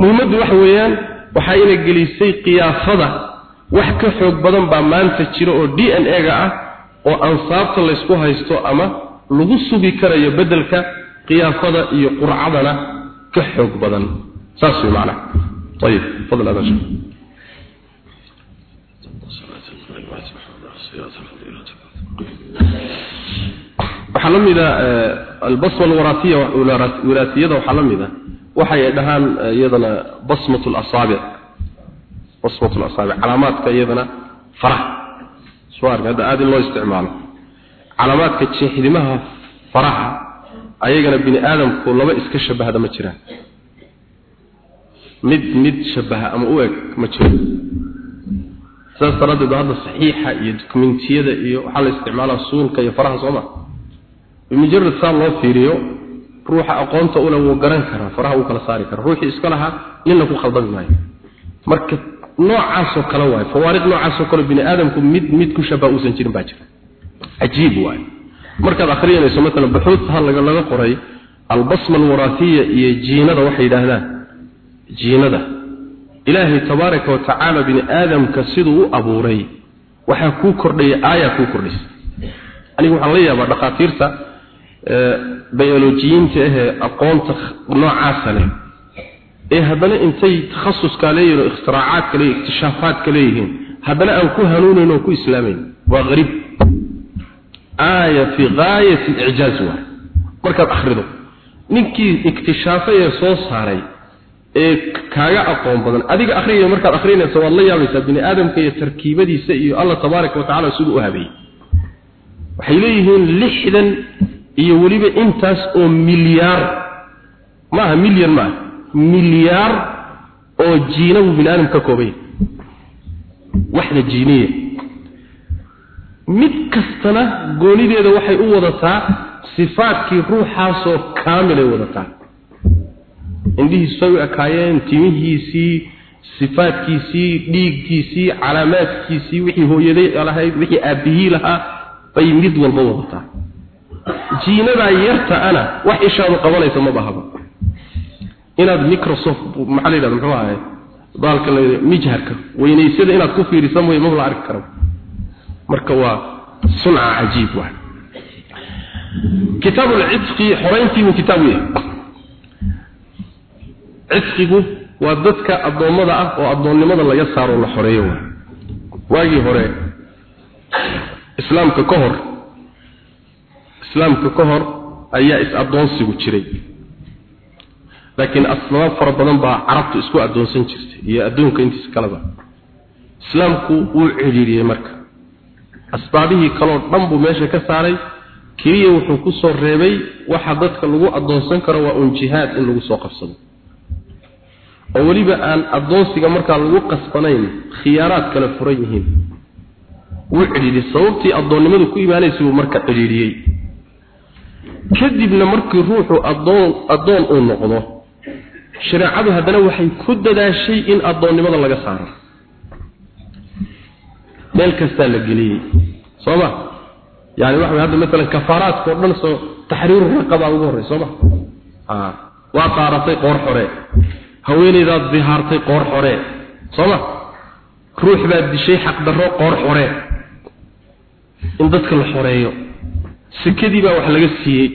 [SPEAKER 1] Muhimaddu waxa weeyaan waxaa ina gelisay qiyaafada wax ka xoog badan baa maanta jira oo d n a ga ah oo ansaabta laysku haysto ama lagu sugi karayo bedelka qiyaafada iyo qurcadana ka xoog badan. Saas way macnaha. Ayib fadl adan sheekh waxaa la mida albasma alwaraasiya wiraasiyada waxaa la mida waxay dhahaan iyadana basmatu lasaabic basmatu lasaabic calaamaadka iyadana faraha. Soo hadda aad in loo isticmaalo calaamaadka jeexdimaha faraha ayagana bini aadamku laba iska shabahda ma jiraan. Mid mid shabaha ama u eg ma jiro. Saas daraaddeed hadda saxiixa iyo dokumentiyada iyo waxaa la isticmaalaa suulka iyo faraha sooma bimujarad saa loo fiiriyo ruuxa aqoonta ule wuu garan karaa faraha wuu kala saari karaa. Ruuxii iska lahaa ninna ku khaldami maayo. Marka noocaasoo kale waayo fawaariq noocaasoo kale bini aadamku mid mid ku shabaa uusan jirin baa jira cajiib waayo markaad akhriyanayso maalan buxuudta laga laga qoray albasma alwaraasiya iyo jiinada waxay yidhaahdaan jiinada. Ilaahay tabaaraka wa tacaala bini aadamka siduu u abuuray. Waxaa kuu kordhaya aayaa kuu kordhaysa. Aniga waxaan la yaabaa dhakhaatiirta biolojiyiinta ahee aqoonta noocaasa leh. Ee haddana intay takhasuskaa leeyihiin oo ikhtiraacaatka leeyihiin ikhtishaafaadka leeyihiin haddana aan ku hanuunayn oo ku islaamayn waa qariib aaya fii gaayati icjaaz waay markaad akhrido ninkii iktishaafay ee soo saaray ee kaaga aqoon badan adiga akhriya markaad akhrinayso waad la yaabaysaa bini aadamka iyo tarkiibadiisa iyo allah tabaaraka wa tacala siduu u habeeyey. Waxay leeyihiin lixdan iyo weliba intaas oo milyaar. Maaha milyan maaha. Milyaar oo jiina buu bini aadam ka koobay. Waxda jiiniya mid kastana goonideeda waxay u wadataa sifaadkii ruuxaasoo kaamilay wadataa. Indhihiisu say u ekaayeen timihiisii sifaadkiisii dhiiggiisii calaamaadkiisii wixii hooyaday lahayd wixii aabbihii lahaa bay mid walba wadataa. Jiinadaa yarta ana wax ishaadu qabanaysa ma bahaba. Inaad microsoft maxaa la yidhahda muxuu ahaye baalka la mijharka weynaysada inaad ku fiirisa mooye maba la arki karo marka waa sunca cajiib waa. Kitaab alcidqi xorayntii buu kitaabu yahay. Cidqigu waa dadka addoommada ah oo addoonnimada laga saaro la xoreeyo waa. Waagii hore islaamka ka hor islaamka ka hor ayaa is-addoonsigu jiray. Laakiin asbaab fara badan baa carabtu isku addoonsan jirtay iyo adduunka intiisa kaleba. Islaamku wuu cidhiidhiyey marka asbaabihii kaloo dhan buu meesha ka saaray. Keliya wuxuu ku soo reebay waxa dadka lagu addoonsan karo waa un jihaad in lagu soo qabsado. Oo weliba aan addoonsiga markaa lagu qasbanayn khiyaaraad kale furan yihiin. Wuu cidhiidhiyey sababtii addoonnimadu ku imaanaysay buu marka cidhiidhiyey. Kadibna markii ruuxu addoon addoon uu noqdo shareecadu haddana waxay ku dadaashay in addoonnimada laga saaro meel kastaa la geliyey. Soo ma yani waxa hadda maalan kafaaraadka oo dhan soo taxriiru raqaba ugu horrey soo ma a waa qaaratay qoor xore. Haweenaydaad dihaartay qoor xore. Soo ma ruux baad dishay xaqdarro qoor xore. In dadka la xoreeyo. Sekadii baa wax laga siiyey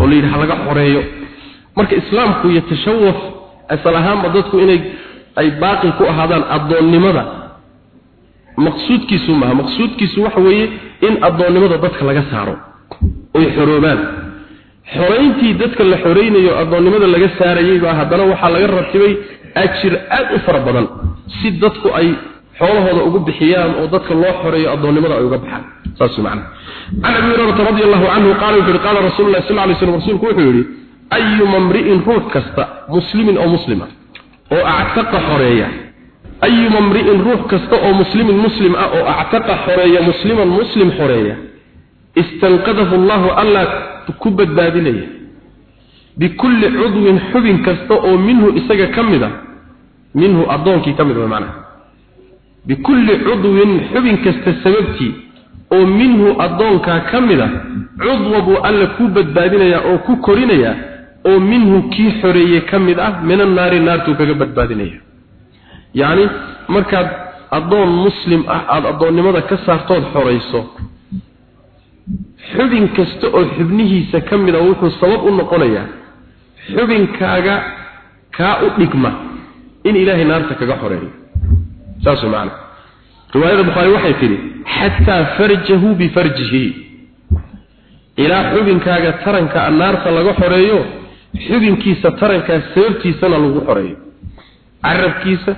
[SPEAKER 1] oo la yidhi ha laga xoreeyo. Marka islaamku iyo tashawuf asal ahaanba dadku inay ay baaqi ku ahaadaan addoonnimada maqsuudkiisu maaha. Maqsuudkiisu waxa weeye in addoonnimada dadka laga saaro. Oy xoroobaan. Xorayntii dadka la xoraynayo addoonnimada laga saarayay baa haddana waxaa laga ratibay ajir aad u fara badan si dadku ay xoolahooda ugu bixiyaan oo dadka loo xoreeyo addoonnimada ay uga baxaan. Saas macna. Can abi hurayrata radi allahu canhu qaala wuxu uhi qaala rasuulu llahi sal ly slm rasuulku wuxuu yidhi ayuma mri'in ruux kasta muslimin oo muslima oo actaqa xoreeya ayuma mri'in ruux kasta oo muslimin muslim ah oo actaqa xoreeya musliman muslim xoreeya istanqadahu allahu alla ku badbaadinaya bikulli cudwin xubin kasta oo minhu isaga ka mid a minhu addoonkii ka mid a macnaha bikulli cudwin xubin kasta sababtii oo minhu addoonkaa ka mid a cudwa buu alla ku badbaadinayaa oo ku korinayaa oo minhu kii xoreeyey ka mid ah min annaari naartuu kaga badbaadinaya yacni markaad addoon muslim ah aada addoonnimada ka saartood xorayso xubin kasta oo xubnihiisa ka mid a wuxuu sabab u noqonayaa xubinkaaga kaa u dhigma in ilaahay naarta kaga xoreeyo. Saas macna. Riwaayada bukhaari waxay tidhi xataa farjahu bifarjihi ilaa xubinkaaga taranka naarta laga xoreeyo xubinkiisa tarankaa sababtiisana lagu xoreeyo. Carabkiisa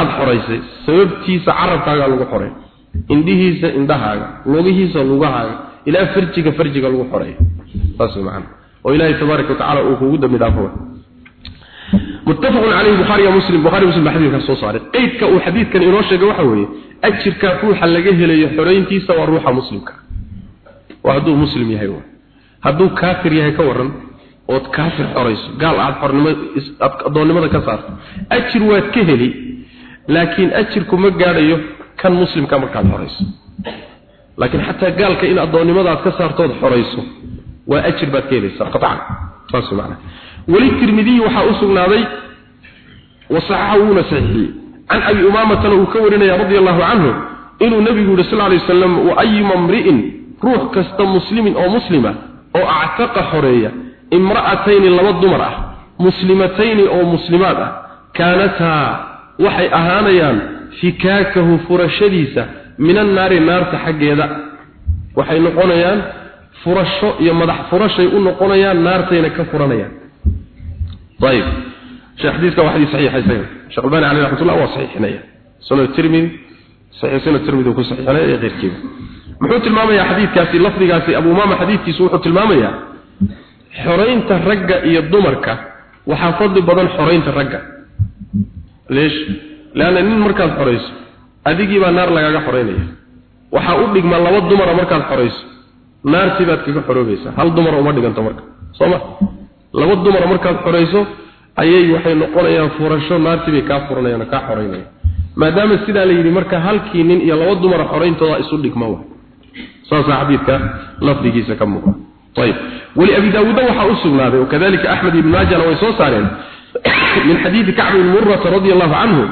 [SPEAKER 1] aad xoraysay sababtiisa carabkaaga lagu xoray indhihiisa indhahaaga lugihiisa lugahaaga ilaa farjiga farjiga lagu xoray taas macna. Oo ilaahi tabaaraka wa uu kugu dambi dhaafo. Muttafaqun alayhi bukhari wa muslim. Bukhari muslim hadith ka soo saaray. Qeydka uu hadithkan inoo sheegay waxa weeye ajirka ruuxa laga helayo xoreyntiisa waa ruuxa muslimka. Waa hadduu muslim yahay hadduu kaafir yahay ka waran ood kaafir xorayso gaal aad xornimo adoonnimada ka saarto ajir waad ka heli laakiin ajirku ma gaadhayo kan muslimka markaad xorayso laakiin xataa gaalka in adoonnimada aad ka saartood xorayso waa ajir baad ka helaysaa qatcan saas macna weli tirmidiyi waxaa u sugnaaday wasaxaxa wuuna saxiixiyey can abi umaamatana uu ka warinaya radia allahu canhu inuu nebigu yihi sal lay wasalam wa ayuma mri'in ruux kasta muslimin oo muslima oo actaqa xoreeya imra'atayni laba dumar ah muslimatayni oo muslimaad ah kaanataa waxay ahaanayaan fikaakahu furashadiisa min annaari naarta xaggeeda. Waxay noqonayaan furasho iyo madax furashay u noqonayaan naartayna ka furanayaan. Ayib sheekh xadiiska waa xadiis saxiix isaga sheekh albani alayhi rahmatullah waa saxiixinaya. Sunan tirmidhi saxiix sunan tirmidhi ku saxiixinaya ee qeyrkiiba. Muxuu tilmaamayaa xadiidkaasi lafdigaasi? Abu maama xadiidkiisu wuxuu tilmaamayaa xoreynta ragga iyo dumarka. Waxaa fadli badan xoreynta ragga. ليش لأن نين مركز حريس أديكي با نار لغاقا حرين waxaa u dhigma laba dumar markaad xoreyso naartii baad kaga xoroobaysaa hal dumar uma dhiganta marka sooma laba dumar markaad xoreyso ayay waxay noqonayaan furasho naartii bay kaa furanayaan kaa xoreynayaan maadaama sidaa la yidhi marka halkii nin iyo laba dumar xoreyntooda isu dhigma wa saasaa xadiidka lafdigiisa ka muuqa ayib weli abi daawuuda waxaa u sugnaaday wakadalika axmed ibn maajana min xadiidi kacb ibn murata radi allahu canhu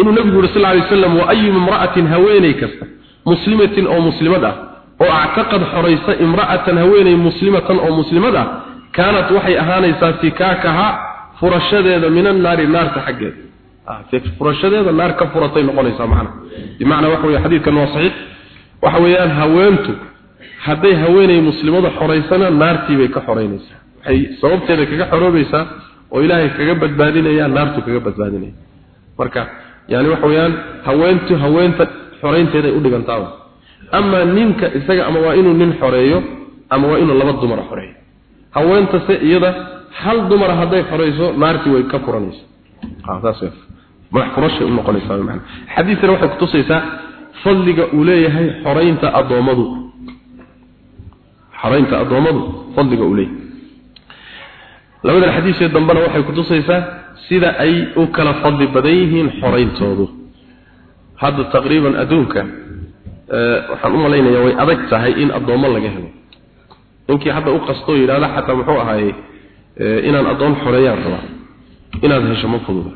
[SPEAKER 1] inuu nabigu yuri sal lay wasalam wa ayuma imra'atin haweeney kasta muslimatin oo muslimad ah oo actaqad xoraysa imra'atan haweeney muslimatan oo muslimad ah kaanat waxay ahaanaysaa fikaakaha furashadeeda min annaari naarta xaggeeda. Furashadeeda naar ka furatay noqonaysaa macna bimacnaa waxa weye xadiidkan waa saxiix. Waxa weeyaan haweentu hadday oo ilaahay kaga badbaadinaya naartu kaga badbaadinaya. Marka yani waxa weeyaan haweentu haweenta xoreynteeda ay u dhigantaaba ama ninka isaga ama waa inuu nin xoreeyo ama waa inuu laba dumar xoreeyo. Haweentase iyada hal dumar hadday xoreyso naartii way ka furanaysaa. Xadiidkana waxay kutusaysaa fadliga uu leeyahay xoreynta addoommadu. Xoreynta addoommadu fadliga uu leeyahay labadan xadiisee dambena waxay kutusaysaa sida ay u kala fadli badan yihiin xoreyntoodu hadda taqriiban adduunka waxaan u malaynayaa way adag tahay in addoommo laga helo. Ninkii hadda u qastoo yidhahda xataa muxuu ahaaye inaan addoon xoreeyaan rabaa inaad hesho ma fududa.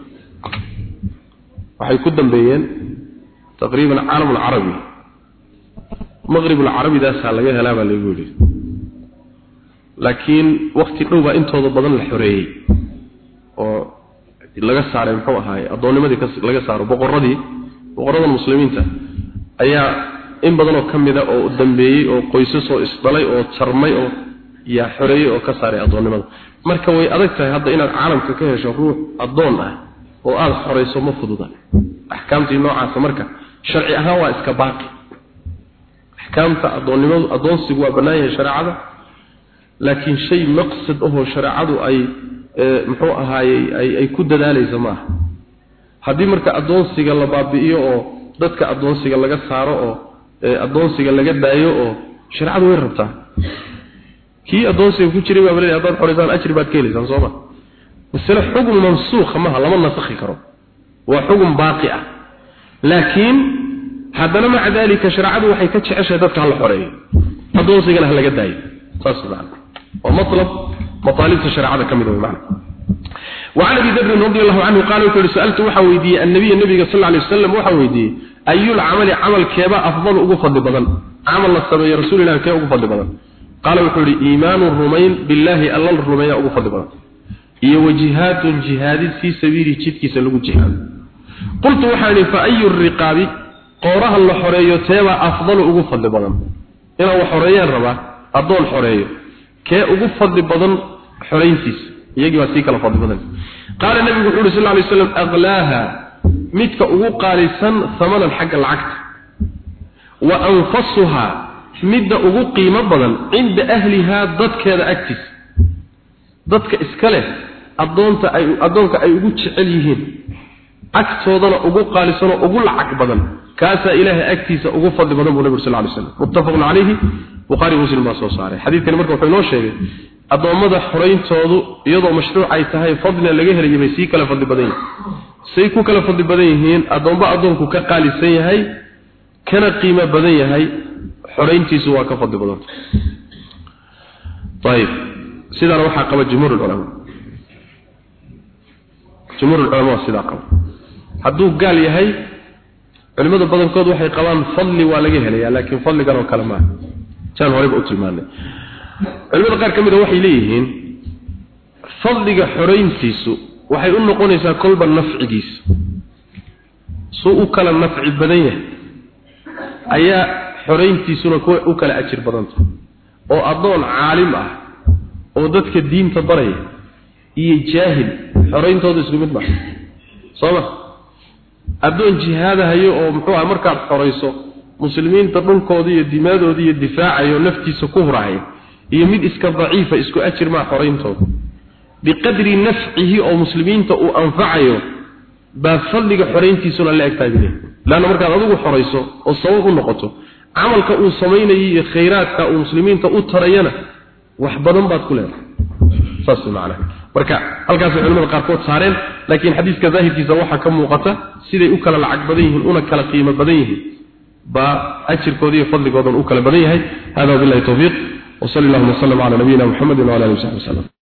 [SPEAKER 1] Waxay ku dambeeyeen taqriiban caalam alcarabi maqrib alcarabidaasaa laga helaa baa lagu yidhi laakiin wakti dhow baa intooda badan la xoreeyey oo laga saaray muxuu ahaaye addoonnimadii laga saaro boqoradii boqoradan muslimiinta ayaa in badanoo ka mida oo dambeeyey oo qoysas oo isdhalay oo jarmay oo yaa xoreeyey oo ka saaray addoonnimada marka way adag tahay hadda inaad caalamka ka hesho ruux addoon ah oo aada xorayso ma fududa. Axkaamtii noocaasa marka sharci ahaan waa iska baaqi. Axkaamta addoonnimadu addoonsigu waa bannaan yahay shareecada laakiin shay maqsad ahoo shareecadu ay muxuu ahaayey ay ku dadaalaysa maaha. Haddii marka addoonsiga la baabi'iyo oo dadka addoonsiga laga saaro oo addoonsiga laga daayo oo shareecadu way rabtaa. Kii addoonsiga ku jiray baa leeyahay haddaad xoraysaan ajri baad ka helaysaan sooma masale xukun mansuukha maha lama nasakhi karo. Waa xukun baaqi ah. Laakiin haddana maca dalika shareecadu waxay ka jeceshahay dadka hala xoreeyo. Adoonsigana ha laga daayo. Saas macna waa matlab matalibta shareecada ka mid ah macna وعن ابي ذر رضي الله عنه قال وكل سالت waxa weydiiyay النبي النبي صلى الله عليه وسلم waxa weydiiyay ayu العمل عمل كيبا افضل ugu fadli badan عمل la sameeyo rasuul ilaahay kee ugu fadli badan قال وحوري ايمان الرمين بالله الله الرمين ugu fadli badan iyo wajihaad jihad fi sabiili jidkiisa lagu jihaad qultu waxani fa ayu الرقاب qooraha la xoreeyo teeba afdal ugu fadli badan ina wax xoreeyaan raba adoon xoreeyo kee ugu fadli badan xoreyntiisa iyagii waa sii kala fadli badan. Qaala nabigu wuxuu sallallahu alayhi wasallam aqlaaha midka ugu qaalisan thamanan xagga lacagta. Wa anfasuha midda ugu qiimo badan cinda ahliha dadkeeda agtiis. Dadka iska leh adoonta ay adoonka ay ugu jecel yihiin. Agtoodana ugu qaalisan oo ugu lacag badan kaasa ilaahay agtiisa ugu fadli badan buu nabiga sallallahu alayhi wasallam. Muttafaqun alayhi bukhari muslim baa soo saaray. Xadiidkani marka wuxuu inoo sheegay addoommada xorayntoodu iyadoo mashruuc ay tahay fadlina laga helayo bay sii kala fadli badan yihiin. Say ku kala fadli badan yihiin addoomba addoonku ka qaalisan yahay kana qiimo badan yahay xorayntiisu waa ka fadli badanta ayib sidaana waxaa qaba jumhuur ulculamaa jumhuur culimada badankood waxay qabaan fadli waa laga helayaa laakiin fadligan oo kale maaha jaan horeyba u tilmaanay culimada qaar ka mid a waxay leeyihiin fadliga xorayntiisu waxay u noqonaysaa kolba nafcigiisa suu u kala nafci badan yahay ayaa xorayntiisuna u kala ajir badanta. Oo addoon caalim ah oo dadka diinta baraya iyo jaahil xorayntooda isku mid maaha soo ma addoon jihaadahayo oo muxuu aha markaad xorayso muslimiinta dhulkooda iyo dimaadooda iyo difaacayo naftiisa ku huraayo iyo mid iska daciifa isku ajir maa xorayntooda biqadri nafcihi oo muslimiinta uu anfacayo baa fadliga xorayntiisuna la egtahay laana markaad adigu xorayso oo sabab u noqoto camalka uu samaynayay iyo khayraadka uu muslimiinta u tarayana wax badan baad ku leedahay. Saas macnaha marka halkaas culimada qaarkood saareen laakiin xadiiska daahirkiisa waxaa ka muuqata siday u kala lacag badan yihiin una kala qiimo badan yihiin baa ajirkooda iyo fadligoodan u kala badan yahay hada billahi tawfiiq وصلى الله وسلم على نبينا محمد وعلى اله وصحبه وسلم